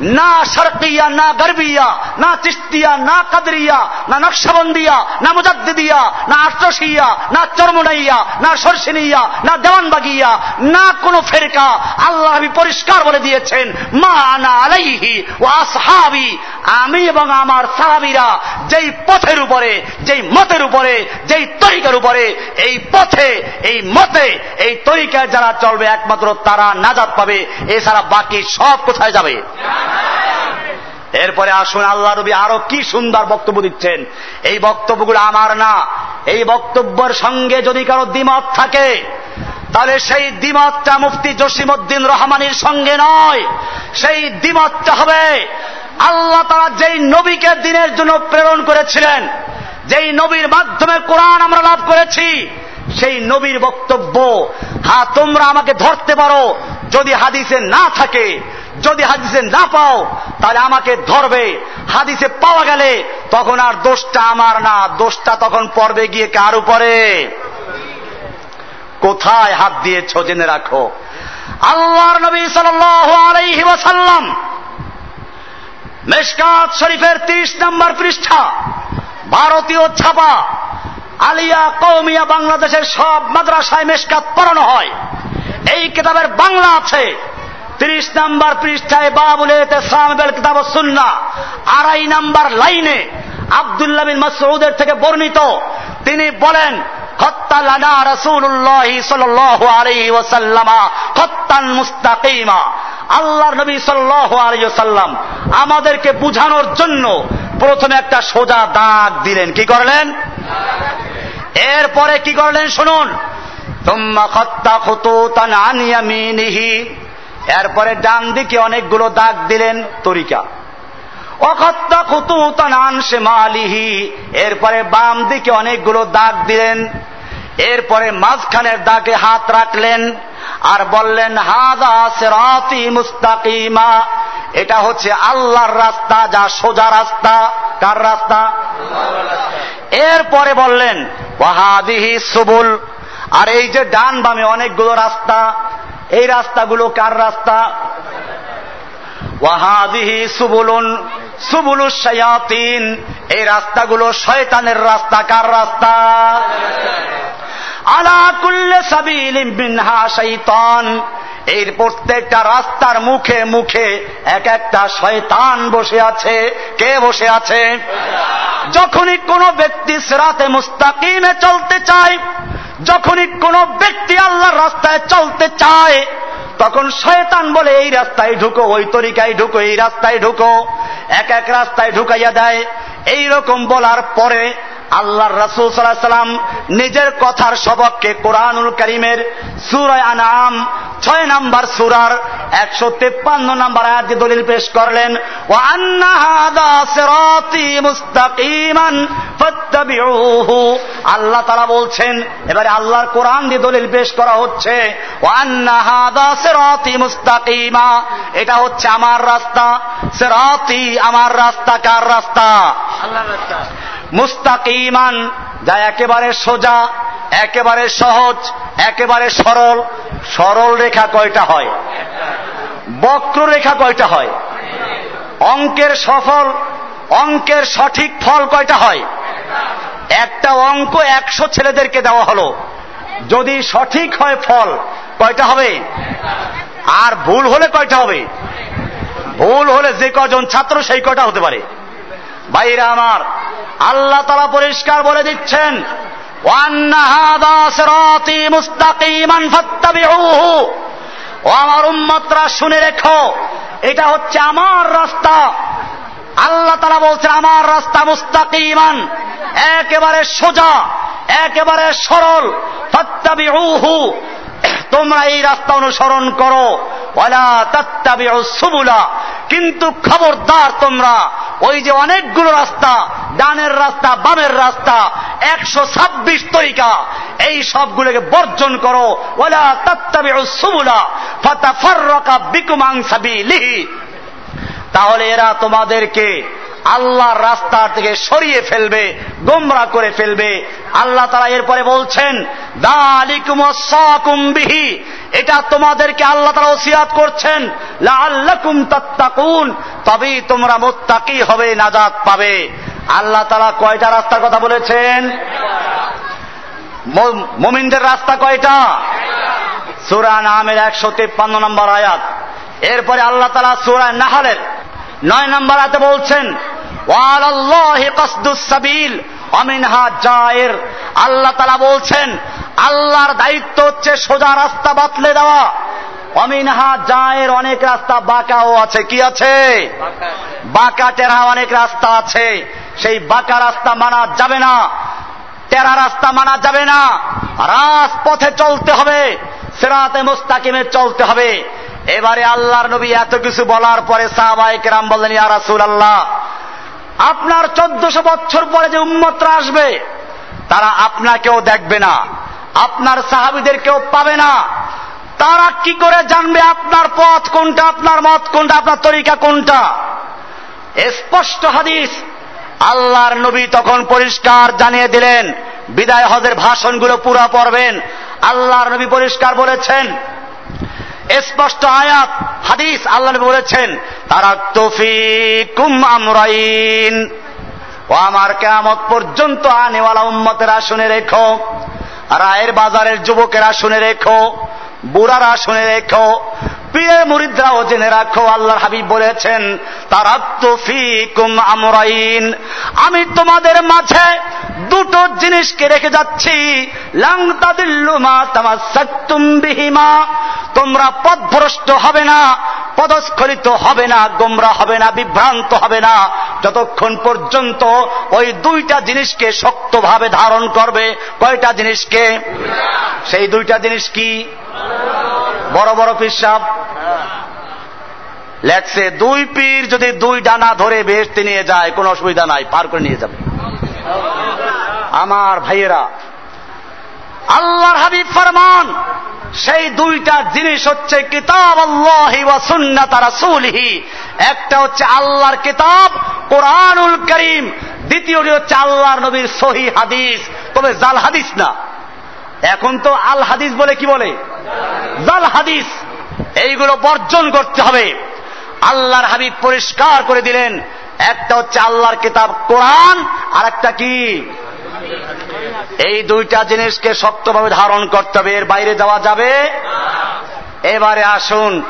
না সরকিয়া না গর্বিয়া, না চিস্তিয়া না কাদরিয়া, না নকশাবন্দিয়া, না মুজাদ্দিদিয়া, না আট্রসিয়া না চরমনাইয়া, না সরসিনিয়া, না দেওয়ানবাগিয়া, না কোনো ফেরকা। আল্লাহ পরিষ্কার বলে দিয়েছেন, মা না আলাইহি ও আসহাবি। আমি এবং আমার সাহাবিরা যেই পথের উপরে, যেই মতের উপরে, যেই তরিকার উপরে, এই পথে, এই মতে, এই তরিকায় যারা চলবে, একমাত্র তারা নাজাদ পাবে। এছাড়া বাকি সব কোথায় যাবে? এরপরে আসুন, আল্লাহ রবি আরও কি সুন্দর বক্তব্য দিচ্ছেন। এই বক্তব্যগুলো আমার না। এই বক্তব্যের সঙ্গে যদি কারও দ্বিমত থাকে, তাহলে সেই দ্বিমতটা মুফতি জসিমুদ্দিন রহমানির সঙ্গে নয়। সেই দ্বিমতটা হবে আল্লাহ তারা যেই নবীকে দিনের জন্য প্রেরণ করেছিলেন, যেই নবীর মাধ্যমে কোরআন আমরা লাভ করেছি সেই নবীর বক্তব্য হ্যাঁ তোমরা আমাকে ধরতে পারো। যদি হাদিসে না থাকে, যদি হাদিসে না পাও, তাহলে আমাকে ধরবে। হাদিসে পাওয়া গেলে তখন আর দোষটা আমার না। দোষটা তখন পড়বে গিয়ে কার উপরে? কোথায় হাত দিয়েছ জেনে রাখো। আল্লাহর নবী ওয়াসাল্লাম মেশকাত শরীফের তিরিশ নম্বর পৃষ্ঠা, ভারতীয় ছাপা আলিয়া কৌমিয়া বাংলাদেশের সব মাদ্রাসায় মেশকাত পড়ানো হয়। এই কিতাবের বাংলা আছে। তিরিশ নাম্বার পৃষ্ঠায় বাবুল কিতাব সুন্না আড়াই নাম্বার লাইনে আবদুল্লাহ বিন মাসউদের থেকে বর্ণিত। তিনি বলেন খত্তালানা রাসূলুল্লাহ সাল্লাল্লাহু আলাইহি ওয়াসাল্লামা খত্তান মুস্তাকিমা। আল্লাহর নবী ওয়াসাল্লাম আমাদেরকে বুঝানোর জন্য প্রথমে একটা সোজা দাগ দিলেন। কি করলেন? এরপরে কি করলেন শুনুন। এরপরে ডান দিকে অনেকগুলো দাগ দিলেন তরিকা। অখত্তা খুতুতান আন শিমালিহি এরপরে বাম দিকে অনেকগুলো দাগ দিলেন এরপরে মাঝখানের দাগে হাত রাখলেন আর বললেন, হাদা সেরাতি মুস্তাকিমা। এটা হচ্ছে আল্লাহর রাস্তা, যা সোজা রাস্তা। কার রাস্তা? এরপরে বললেন, ওয়াহাদিহি সুবুল। আর এই যে ডান বামে অনেকগুলো রাস্তা, এই রাস্তাগুলো কার রাস্তা? ওয়াহাদিহি সুবুলুন সুবুলু শায়াতিন। এই রাস্তাগুলো শয়তানের রাস্তা। কার রাস্তা? আলা কুল্লে সাবিলিম বিনহা শৈতান এই প্রত্যেকটা রাস্তার মুখে মুখে এক একটা শয়তান বসে আছে। কে বসে আছে? যখনই কোনো ব্যক্তি সেরাতে মুস্তাকিমে চলতে চায়, যখনই কোনো ব্যক্তি আল্লাহর রাস্তায় চলতে চায়, তখন শয়তান বলে, এই রাস্তায় ঢুকো, ওই তরিকায় ঢুকো, এই রাস্তায় ঢুকো। এক এক রাস্তায় ঢুকাইয়া দেয়। এই রকম বলার পরে আল্লাহর রাসুল সাল্লাহ সাল্লাম নিজের কথার সবককে কোরআনুল করিমের সুরায় আনাম ছয় নাম্বার সুরার একশো তেপ্পান্ন নাম্বার আয়াত দলিল পেশ করলেন ও আল্লাহ তারা বলছেন, এবারে আল্লাহর কোরআন দিয়ে দলিল পেশ করা হচ্ছে এটা হচ্ছে আমার রাস্তা। সেরাতি আমার রাস্তা কার রাস্তা? রাস্তা। মুস্তাকিমান, যা একেবারে সোজা, একেবারে সহজ, একেবারে সরল। সরল রেখা কয়টা হয়? বক্র রেখা কয়টা হয়? অঙ্কের সফল, অঙ্কের সঠিক ফল কয়টা হয়? একটা অঙ্ক একশো ছেলেদেরকে দেওয়া হলো। যদি সঠিক হয় ফল, কয়টা হবে? আর ভুল হলে কয়টা হবে? ভুল হলে যে কজন ছাত্র সেই কয়টা হতে পারে? ভাইরা আমার আল্লাহ তালা পরিষ্কার বলে দিচ্ছেন আমার উম্মতরা, শুনে রেখো, এটা হচ্ছে আমার রাস্তা। আল্লাহ তারা বলছে আমার রাস্তা মুস্তাকিমান, একেবারে সোজা, একেবারে সরল ফত্তাবি তোমরা এই রাস্তা অনুসরণ করো। সুবুলা। কিন্তু খবরদার তোমরা, ওই যে অনেকগুলো রাস্তা, ডানের রাস্তা, বামের রাস্তা, একশো ছাব্বিশ তরিকা, এই সবগুলোকে বর্জন করো। ওলা তত্তাবি সুবুলা ফাতা ফর্রকা বিকুমাংসাবি লিহি তাহলে এরা তোমাদেরকে আল্লাহর রাস্তা থেকে সরিয়ে ফেলবে, গোমরা করে ফেলবে। আল্লাহ তারা এরপরে বলছেন এটা তোমাদেরকে আল্লাহ তারা ওসিয়াত করছেন তাত্তাকুন। তবেই তোমরা মোত্তাকি হবে, নাজাত পাবে। আল্লাহ তারা কয়টা রাস্তার কথা বলেছেন? মোমিনদের রাস্তা কয়টা? সুরা নামের একশো তেপ্পান্ন নম্বর আয়াত। এরপরে আল্লাহ তালা সুরায় নাহালের নয় নম্বর আয়াতে বলছেন আল্লাহ তালা বলছেন, আল্লাহর দায়িত্ব হচ্ছে সোজা রাস্তা বাতলে দেওয়া। অমিনহা জায়ের অনেক রাস্তা, বাঁকাও আছে। কি আছে? বাঁকা টেরা অনেক রাস্তা আছে। সেই বাঁকা রাস্তা মানা যাবে না। টেরা রাস্তা মানা যাবে না। রাজপথে চলতে হবে। সেরাতে মোস্তাকিমে চলতে হবে। এবারে আল্লাহর নবী এত কিছু বলার পরে সাহবাইক রাম বললেন, ইয়া রাসুল আল্লাহ আপনার চোদ্দশো বছর পরে যে উম্মতরা আসবে, তারা আপনাকেও দেখবে না, আপনার সাহাবিদের কেউ পাবে না। তারা কি করে জানবে আপনার পথ কোনটা, আপনার মত কোনটা, আপনার তরিকা কোনটা? স্পষ্ট হাদিস। আল্লাহর নবী তখন পরিষ্কার জানিয়ে দিলেন, বিদায় হজের ভাষণগুলো পুরা পড়বেন। আল্লাহর নবী পরিষ্কার বলেছেন স্পষ্ট আয়াত, হাদিস আল্লাহ বলেছেন, তারা কুম আমরাইন। ও আমার কেমত পর্যন্ত আনেওয়ালা উম্মতেরা শুনে রেখো, রায়ের বাজারের যুবকেরা শুনে রেখো, বুড়ারা শুনে রেখো পীরের মুরিদরাও জেনে রাখো, আল্লাহর হাবিব বলেছেন তারাক্তুফিকুম আমরাইন। আমি তোমাদের মাঝে দুটো জিনিসকে রেখে যাচ্ছি। তোমরা পথভ্রষ্ট হবে না, পদস্খলিত হবে না, গোমরা হবে না, বিভ্রান্ত হবে না। যতক্ষণ পর্যন্ত ওই দুইটা জিনিসকে শক্তভাবে ধারণ করবে, কয়টা জিনিসকে? সেই দুইটা জিনিস কি? বড় বড় পিসাব লেখছে দুই পীর যদি দুই ডানা ধরে বেসতে নিয়ে যায়, কোনো অসুবিধা নাই, পার করে নিয়ে যাবে। আমার ভাইয়েরা, আল্লাহর হাবিব ফরমান, সেই দুইটা জিনিস হচ্ছে কিতাব আল্লাহি ওয়া রাসূলিহি। একটা হচ্ছে আল্লাহর কিতাব, কোরআনুল করিম। দ্বিতীয়টি হচ্ছে আল্লাহর নবীর সহি হাদিস। তবে জাল হাদিস না। এখন তো আল হাদিস বলে কি বলে? জাল হাদিস। এইগুলো বর্জন করতে হবে। আল্লাহর হাবিব পরিষ্কার করে দিলেন। একটা হচ্ছে আল্লাহর কিতাব কোরআন আর একটা কি? এই দুইটা জিনিসকে শক্তভাবে ধারণ করতে হবে। এর বাইরে যাওয়া যাবে? এবারে আসুন।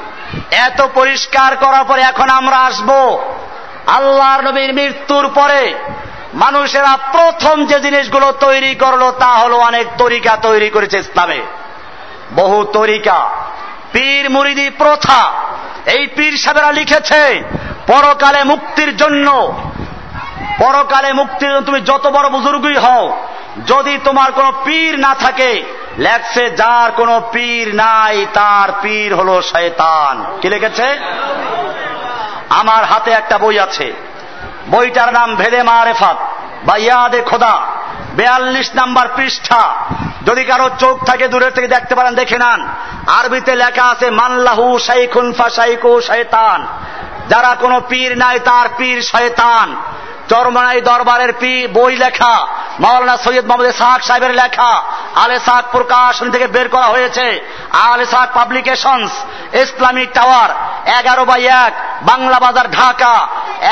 এত পরিষ্কার করার পরে এখন আমরা আসব। আল্লাহর নবীর মৃত্যুর পরে মানুষেরা প্রথম যে জিনিসগুলো তৈরি করল তা হলো অনেক তরিকা তৈরি করেছে ইসলামে। বহু তরিকা। পীর মুরিদি প্রথা। এই পীর সাহেবেরা লিখেছে, পরকালে মুক্তির জন্য। পরকালে মুক্তির জন্য তুমি যত বড় বুজুর্গই হও, যদি তোমার কোনো পীর না থাকে লেখছে যার কোনো পীর নাই, তার পীর হল শয়তান। কি লিখেছে? আমার হাতে একটা বই আছে। বইটার নাম ভেদে মারেফাত, বা ইয়াদে খোদা, বেয়াল্লিশ নাম্বার পৃষ্ঠা। যদি কারও চোখ থাকে দূরের থেকে দেখতে পারেন, দেখে নেন। আরবিতে লেখা আছে মাল্লাহু শাইখুন ফাশাইকু শয়তান যারা কোন পীর নাই, তার পীর শয়তান। চরমাই দরবারের পি বই লেখা, মাওলানা সৈয়দ মোহাম্মদ সাহাক সাহেবের লেখা, আলে সাহাক প্রকাশন থেকে বের করা হয়েছে। আলে সাহাক পাবলিকেশনস, ইসলামিক টাওয়ার, এগারো বাই এক, বাংলা বাজার, ঢাকা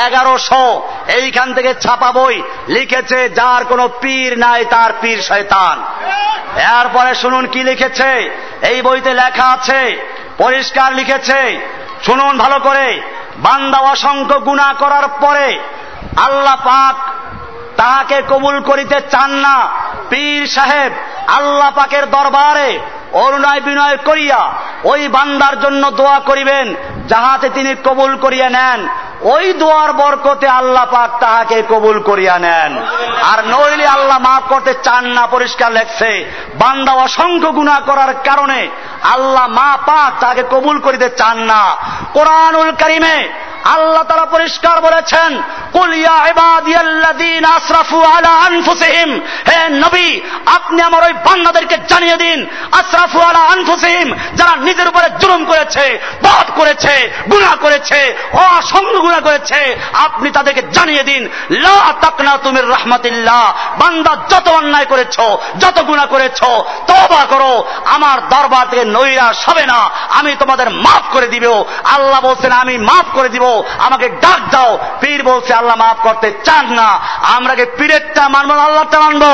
এগারোশো এইখান থেকে ছাপা বই লিখেছে যার কোনো পীর নাই, তার পীর শয়তান। এরপরে শুনুন কি লিখেছে। এই বইতে লেখা আছে, পরিষ্কার লিখেছে, শুনুন ভালো করে, বান্দা অসংখ্য গুণা করার পরে আল্লাহ পাক তাহাকে কবুল করিতে চান না। পীর সাহেব আল্লাহ পাকের দরবারে অরুণায় বিনয় করিয়া ওই বান্দার জন্য দোয়া করিবেন, যাহাতে তিনি কবুল করিয়া নেন। ওই দোয়ার বরকতে আল্লাহ পাক তাহাকে কবুল করিয়া নেন। আর নইলে আল্লাহ মাফ করতে চান না, পরিষ্কার লেখছে। বান্দা অসংখ্য গুণা করার কারণে আল্লাহ মা পাক তাকে কবুল করিতে চান না। কোরআনুল করিমে আল্লাহ তারা পরিষ্কার বলেছেন কুলিয়া ইবাদিয়াল্লাযীনা আসরাফু আলা আনফুসিহিম, হে নবী, আপনি আমার ওই বান্দাদেরকে জানিয়ে দিন আসরাফু আলা আনফুসিহিম, যারা নিজের উপরে জুলুম করেছে পাপ করেছে, গুনাহ করেছে, অসংখ্য গুনাহ করেছে, আপনি তাদেরকে জানিয়ে দিন, লা তাকনা তুমির রাহমাতিল্লাহ, বান্দা যত অন্যায় করেছ, যত গুনাহ করেছ, তওবা করো, আমার দরবার থেকে নৈরাশ হবে না, আমি তোমাদের মাফ করে দিব, আল্লাহ বলছেন, আমি মাফ করে দিব, আমাকে ডাক দাও, পীর বলছে, আল্লাহ মাফ করতে চান না, আমরা কি পীরেরটা মানবো আল্লাহটা মানবো?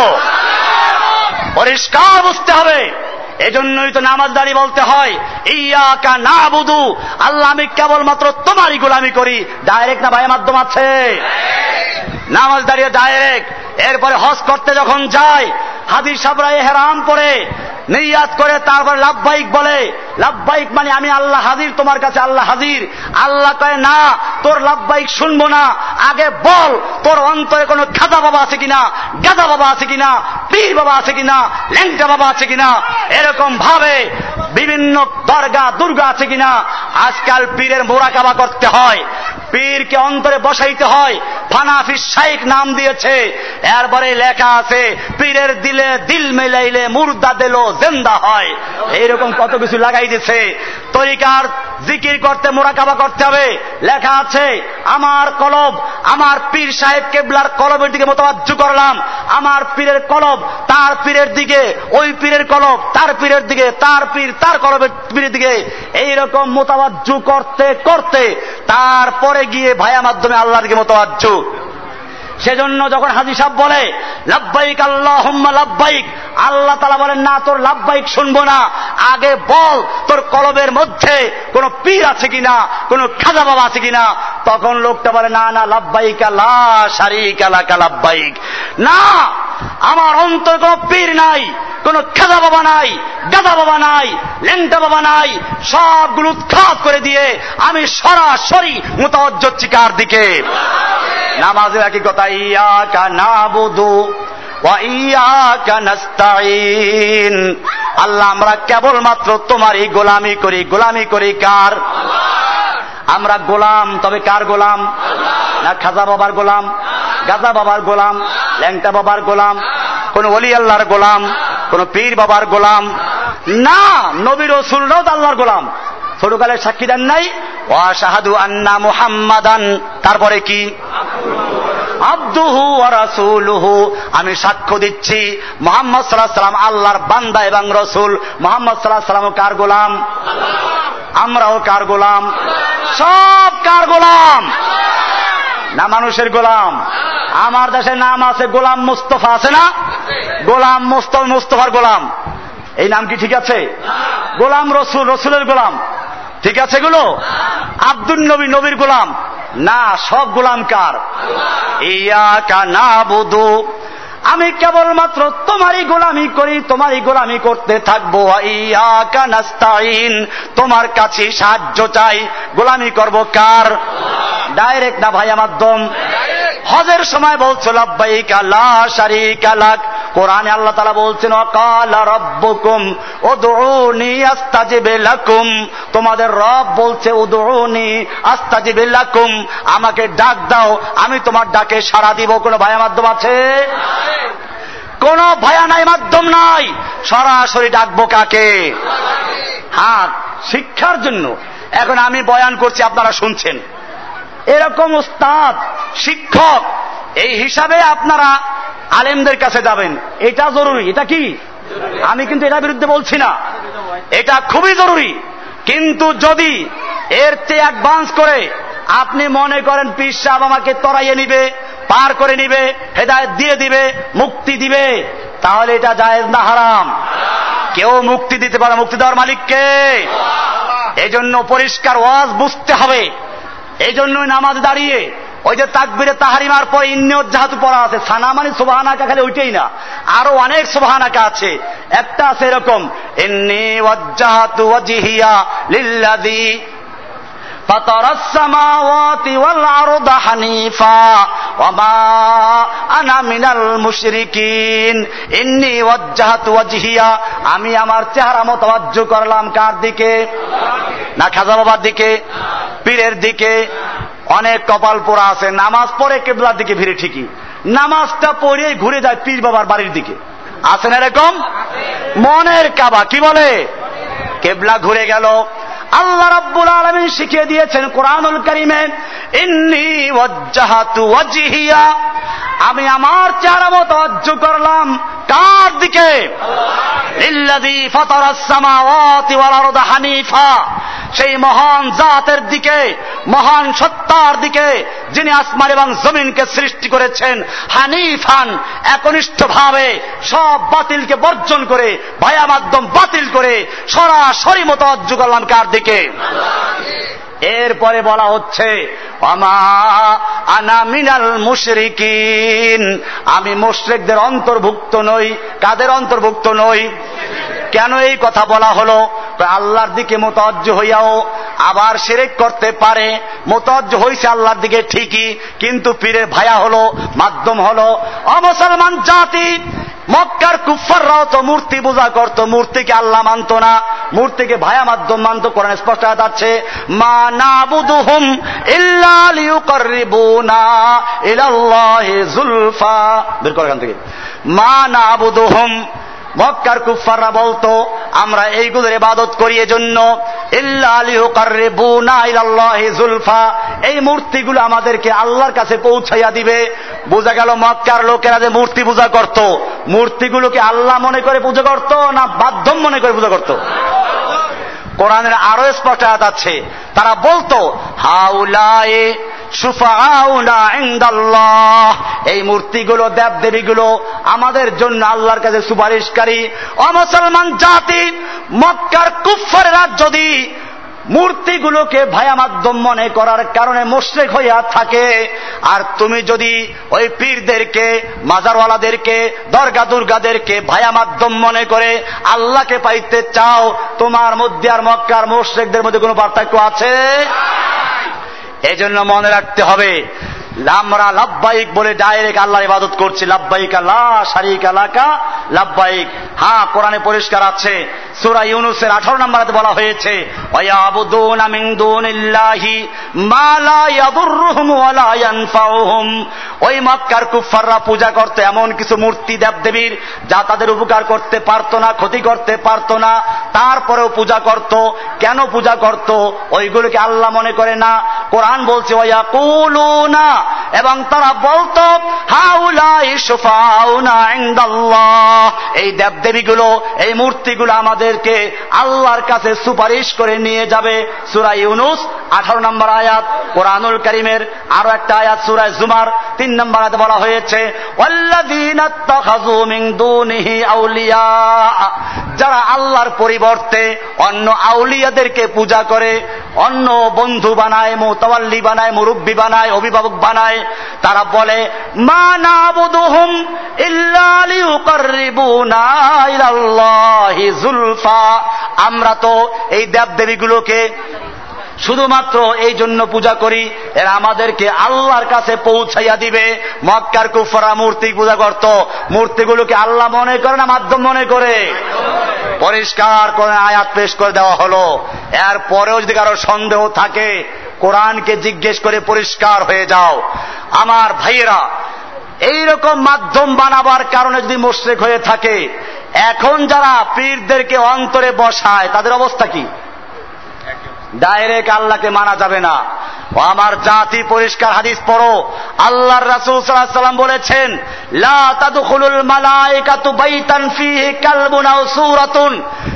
পরিষ্কার বুঝতে হবে। এজন্যই তো নামাজ দাঁড়ি বলতে হয় ইয়াকা না বুধু আল্লাহ আমি কেবলমাত্র তোমারই গোলামি করি। ডাইরেক্ট না ভাই মাধ্যম আছে? নামাজ দাঁড়িয়ে ডাইরেক্ট এরপরে হজ করতে যখন যায় হাদির সাবরা হেরাম পরে নিয়াত করে তারপর লাভবাহিক বলে, লাভবাহিক মানে আমি আল্লাহ হাজির, তোমার কাছে আল্লাহ হাজির। আল্লাহ কয়, না, তোর লাভবাহিক শুনব না। আগে বল, তোর অন্তরে কোনো খাদা বাবা আছে কিনা, গাদা বাবা আছে কিনা, পীর বাবা আছে কিনা, ল্যাংটা বাবা আছে কিনা, এরকম ভাবে বিভিন্ন দরগা, দুর্গা আছে কিনা, আজকাল পীরের মোরাকাবা করতে হয়। পীরকে অন্তরে বসাইতে হয়। ফানাফি শাইক নাম দিয়েছে। এরপরে লেখা আছে, পীরের দিলে দিল মেলাইলে মুর্দা দিল জেন্দা হয়। এইরকম কত কিছু লাগাই দিছে। তরিকার জিকির করতে, মোরাকাবা করতে হবে। লেখা আছে, আমার কলব, আমার পীর সাহেব কেবলার কলবের দিকে মোতাবাজ্য করলাম। আমার পীরের কলব তার পীরের দিকে, ওই পীরের কলব তার পীরের দিকে, তার পীর তার কলবের পীরের দিকে। এইরকম মোতাবাজ্য করতে করতে, তারপরে গিয়ে ভায়া মাধ্যমে আল্লাহর দিকে মোতাবাজ্য সেজন্য যখন হাজি সাহেব বলে লাভবাইক আল্লাহ লাভবাইক আল্লাহ তালা বলেন, না, তোর লাভবাইক শুনব না। আগে বল, তোর কলবের মধ্যে কোন পীর আছে কিনা, কোন খাজা বাবা আছে কিনা? তখন লোকটা বলে, না না লাভবাইক আল্লাহ শারিক আলাকা লাভবাইক না আমার অন্তর কোন পীর নাই, কোন খাজা বাবা নাই গাদা বাবা নাই লেংটা বাবা নাই, সবগুলো উৎখাত করে দিয়ে আমি সরাসরি মোতাবজ্জ কার দিকে। নামাজের একই কথা ইয়াকা নাবুদু আল্লাহ, আমরা কেবলমাত্র তোমারই গোলামি করি গোলামি করি কার? আমরা গোলাম, তবে কার গোলাম? না খাজা বাবার গোলাম, গাজা বাবার গোলাম, ল্যাংটা বাবার গোলাম, কোন অলি আল্লাহর গোলাম, কোন পীর বাবার গোলাম, না নবীর রসুলরাও তো আল্লাহর গোলাম। ছোটকালের সাক্ষী দেন নাই, ওয়াশাহাদু আন্না মুহাম্মাদান, তারপরে কি? আব্দুহু রাসূলুহু, আমি সাক্ষ্য দিচ্ছি, মোহাম্মদ সাল্লাহ সাল্লাম আল্লাহর বান্দা এবং রসুল। মোহাম্মদ সাল্লাহ সাল্লাম কার গোলাম? আমরাও কার গোলাম? সব কার গোলাম? না মানুষের গোলাম। আমার দেশের নাম আছে গোলাম মুস্তফা, আছে না? গোলাম মুস্তফার গোলাম। এই নাম কি ঠিক আছে? গোলাম রসুল, রসুলের গোলাম। ঠিক আছে এগুলো? আব্দুল নবী, নবীর গোলাম। না, সব গোলাম কার? ইয়া কানা বুধু আমি কেবলমাত্র তোমারই গোলামি করি, তোমারই গোলামি করতে থাকব। তোমার কাছে সাহায্য চাই। গোলামি করব কার? ডাইরেক্ট না ভাই, আমার মাধ্যম হজের সময় বলছো লাব্বাইক আল্লাহ শারিক আলাক কোরআনে আল্লাহ তালা বলছেন, অকাল রব্বকুম উদউনি আস্তাজিব লাকুম। তোমাদের রব বলছে, উদউনি আস্তাজিব লাকুম। আমাকে ডাক দাও, আমি তোমার ডাকে সাড়া দিব। কোন ভাইয়া মাধ্যম আছে? কোন ভয়া নাই, মাধ্যম নাই। সরাসরি ডাকবো কাকে? হ্যাঁ শিক্ষার জন্য। এখন আমি বয়ান করছি, আপনারা শুনছেন। এরকম উস্তাদ, শিক্ষক, এই হিসাবে আপনারা আলেমদের কাছে যাবেন। এটা জরুরি। এটা কি? আমি কিন্তু এটার বিরুদ্ধে বলছি না। এটা খুবই জরুরি। কিন্তু যদি এর চেয়ে অ্যাডভান্স করে আপনি মনে করেন পিস সাহেব আমাকে তরাইয়ে নিবে, পার করে নিবে, হেদায়ত দিয়ে দিবে, মুক্তি দিবে, তাহলে এটা জায়েজ না হারাম। কেউ মুক্তি দিতে পারে, মুক্তি দেওয়ার মালিককে। এই জন্য পরিষ্কার ওয়াজ বুঝতে হবে। এই জন্যই নামাজ দাঁড়িয়ে ওই যে তাকবিরে তাহারিমার পর ইন্নিয়ত জাহাতু পড়া আছে, সানা মানে সুবাহানাকা খালি ওইটাই না। আরও অনেক সুবাহানাকা আছে। একটা আছে এরকম, ইন্নি ওয়াজ্জাহাতু ওয়াজিহিয়া فطر السماوات والأرض حنيفا وما أنا من المشركين إني وجهت وجهيا আমি আমার চেহারা মতবাজ্য করলাম কার দিকে না খাজা বাবার দিকে পীরের দিকে অনেক কপাল পোড়া আছে নামাজ পড়ে কেবলার দিকে ভিড়ে ঠিকই নামাজটা পড়ে ঘুরে যায় পীর বাবার বাড়ির দিকে আছেন এরকম মনের কাবা কি বলে কেবলা ঘুরে গেল আল্লাহ রাব্বুল আলমিন শিখিয়ে দিয়েছেন কোরআনুল করিমে ইন্নি ওয়াজ্জাহাতু ওয়াজহিয়া। আমি আমার চেহারা মতো অজ্জ করলাম। কার দিকে? হানিফা। সেই মহান জাতের দিকে মহান সত্তার দিকে যিনি আসমান এবং জমিনকে সৃষ্টি করেছেন হানিফান একনিষ্ঠ ভাবে সব বাতিলকে বর্জন করে ভায়া মাধ্যম বাতিল করে সরাসরি মতো অজ্জু করলাম কার দিকে এরপরে বলা হচ্ছে আনা মিনাল মুশরিকিন। আমি মুশরিকদের অন্তর্ভুক্ত নই। কাদের অন্তর্ভুক্ত নই? কেন এই কথা বলা হলো? আল্লাহর দিকে মোতজ্জ হইয়াও আবার সেরেক করতে পারে। মোতজ্জ হইছে আল্লাহর দিকে ঠিকই, কিন্তু পীরের ভায়া হলো, মাধ্যম হলো অমুসলমান জাতি মক্কার কুফাররাও তো মূর্তি পূজা করতো, মূর্তিকে আল্লাহ মানত না, মূর্তিকে ভায়া মাধ্যম মানত, কোরআন স্পষ্ট যাচ্ছে মা ইল্লা লিয়ুকাররিবুনা ইলাল্লাহি জুলফা, বের করে এখান থেকে। মা নাবুদুহুম মক্কার কুফাররা বলতো, আমরা এইগুলোর ইবাদত করি এজন্য এই মূর্তিগুলো আমাদেরকে আল্লাহর কাছে পৌঁছাইয়া দিবে। বোঝা গেল মক্কার লোকেরা যে মূর্তি পূজা করত। মূর্তিগুলোকে আল্লাহ মনে করে পুজো করত না বাধ্যম মনে করে পূজা করত? কোরআনের আরও স্পষ্ট আছে। তারা বলতো, হাউলায়ে এই মূর্তিগুলো দেব দেবীগুলো আমাদের জন্য আল্লাহর কাছে সুপারিশকারী। অমুসলমান জাতি, মক্কার কুফারেরা যদি মূর্তিগুলোকে ভায়া মাধ্যম মনে করার কারণে মোশরেক হইয়া থাকে। আর তুমি যদি ওই পীরদেরকে, মাজারওয়ালাদেরকে দর্গা দুর্গাদেরকে ভায়া মাধ্যম মনে করে আল্লাহকে পাইতে চাও, তোমার মধ্যে আর মক্কার মোশরেকদের মধ্যে কোনো পার্থক্য আছে? এজন্য মনে রাখতে হবে, আমরা লাভবাহিক বলে ডাইরেক্ট আল্লাহ ইবাদত করছি, লাভবাহিক আল্লাহ সারিক আলাকা লাভবাহিক। হ্যাঁ কোরআনে পরিষ্কার আছে সুরা ইউনুসের আঠারো নম্বরে বলা হয়েছে ওই মক্কার কুফাররা পূজা করতে এমন কিছু মূর্তি দেবদেবীর যা তাদের উপকার করতে পারত না, ক্ষতি করতে পারত না, তারপরেও পূজা করত। কেন পূজা করত? ওইগুলোকে আল্লাহ মনে করে না। কোরআন বলছে ওয়া কুলুনা এবং তারা বলতো এই দেবদেবীগুলো, এই মূর্তিগুলো আমাদের তাদেরকে আল্লাহর কাছে সুপারিশ করে নিয়ে যাবে সুরাই ইউনুস। আঠারো নম্বর আয়াত, কোরআনুল করিমের আরও একটা আয়াত সুরায় জুমার। তিন নম্বর আয়াতে বলা হয়েছে যারা আল্লাহর পরিবর্তে অন্য আউলিয়াদেরকে পূজা করে, অন্য বন্ধু বানায়, মোতাবাল্লি বানায়, মুরব্বী বানায়, অভিভাবক বানায়, তারা বলে, মা নাবুদুহুম ইল্লা লিয়ুকাররিবুনা যুলফা আমরা তো এই দেবদেবীগুলোকে শুধুমাত্র এই জন্য পূজা করি, এরা আমাদেরকে আল্লাহর কাছে পৌঁছাইয়া দিবে। মক্কার কুফরা মূর্তি পূজা করত। মূর্তিগুলোকে আল্লাহ মনে করে না মাধ্যম মনে করে? পরিষ্কার করে আয়াত পেশ করে দেওয়া হলো। এর পরেও যদি কারও সন্দেহ থাকে, কোরআনকে জিজ্ঞেস করে পরিষ্কার হয়ে যাও। আমার ভাইয়েরা এইরকম মাধ্যম বানাবার কারণে যদি মোশ্রেক হয়ে থাকে, এখন যারা পীরদেরকে অন্তরে বসায়, তাদের অবস্থা কি? ডাইরেক্ট আল্লাহকে মানা যাবে না। আমার জাতি পরিষ্কার হাদিস পড়ো। আল্লাহর রাসূল সাল্লাম বলেছেন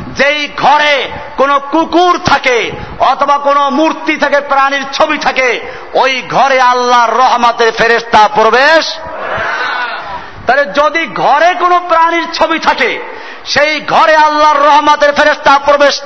যেই ঘরে কোন কুকুর থাকে অথবা কোন মূর্তি থাকে, প্রাণীর ছবি থাকে, ওই ঘরে আল্লাহর রহমাতের ফেরেশতা প্রবেশ তাহলে যদি ঘরে কোনো প্রাণীর ছবি থাকে, সেই ঘরে আল্লাহর রহমাতের ফেরেস্তা প্রবেশ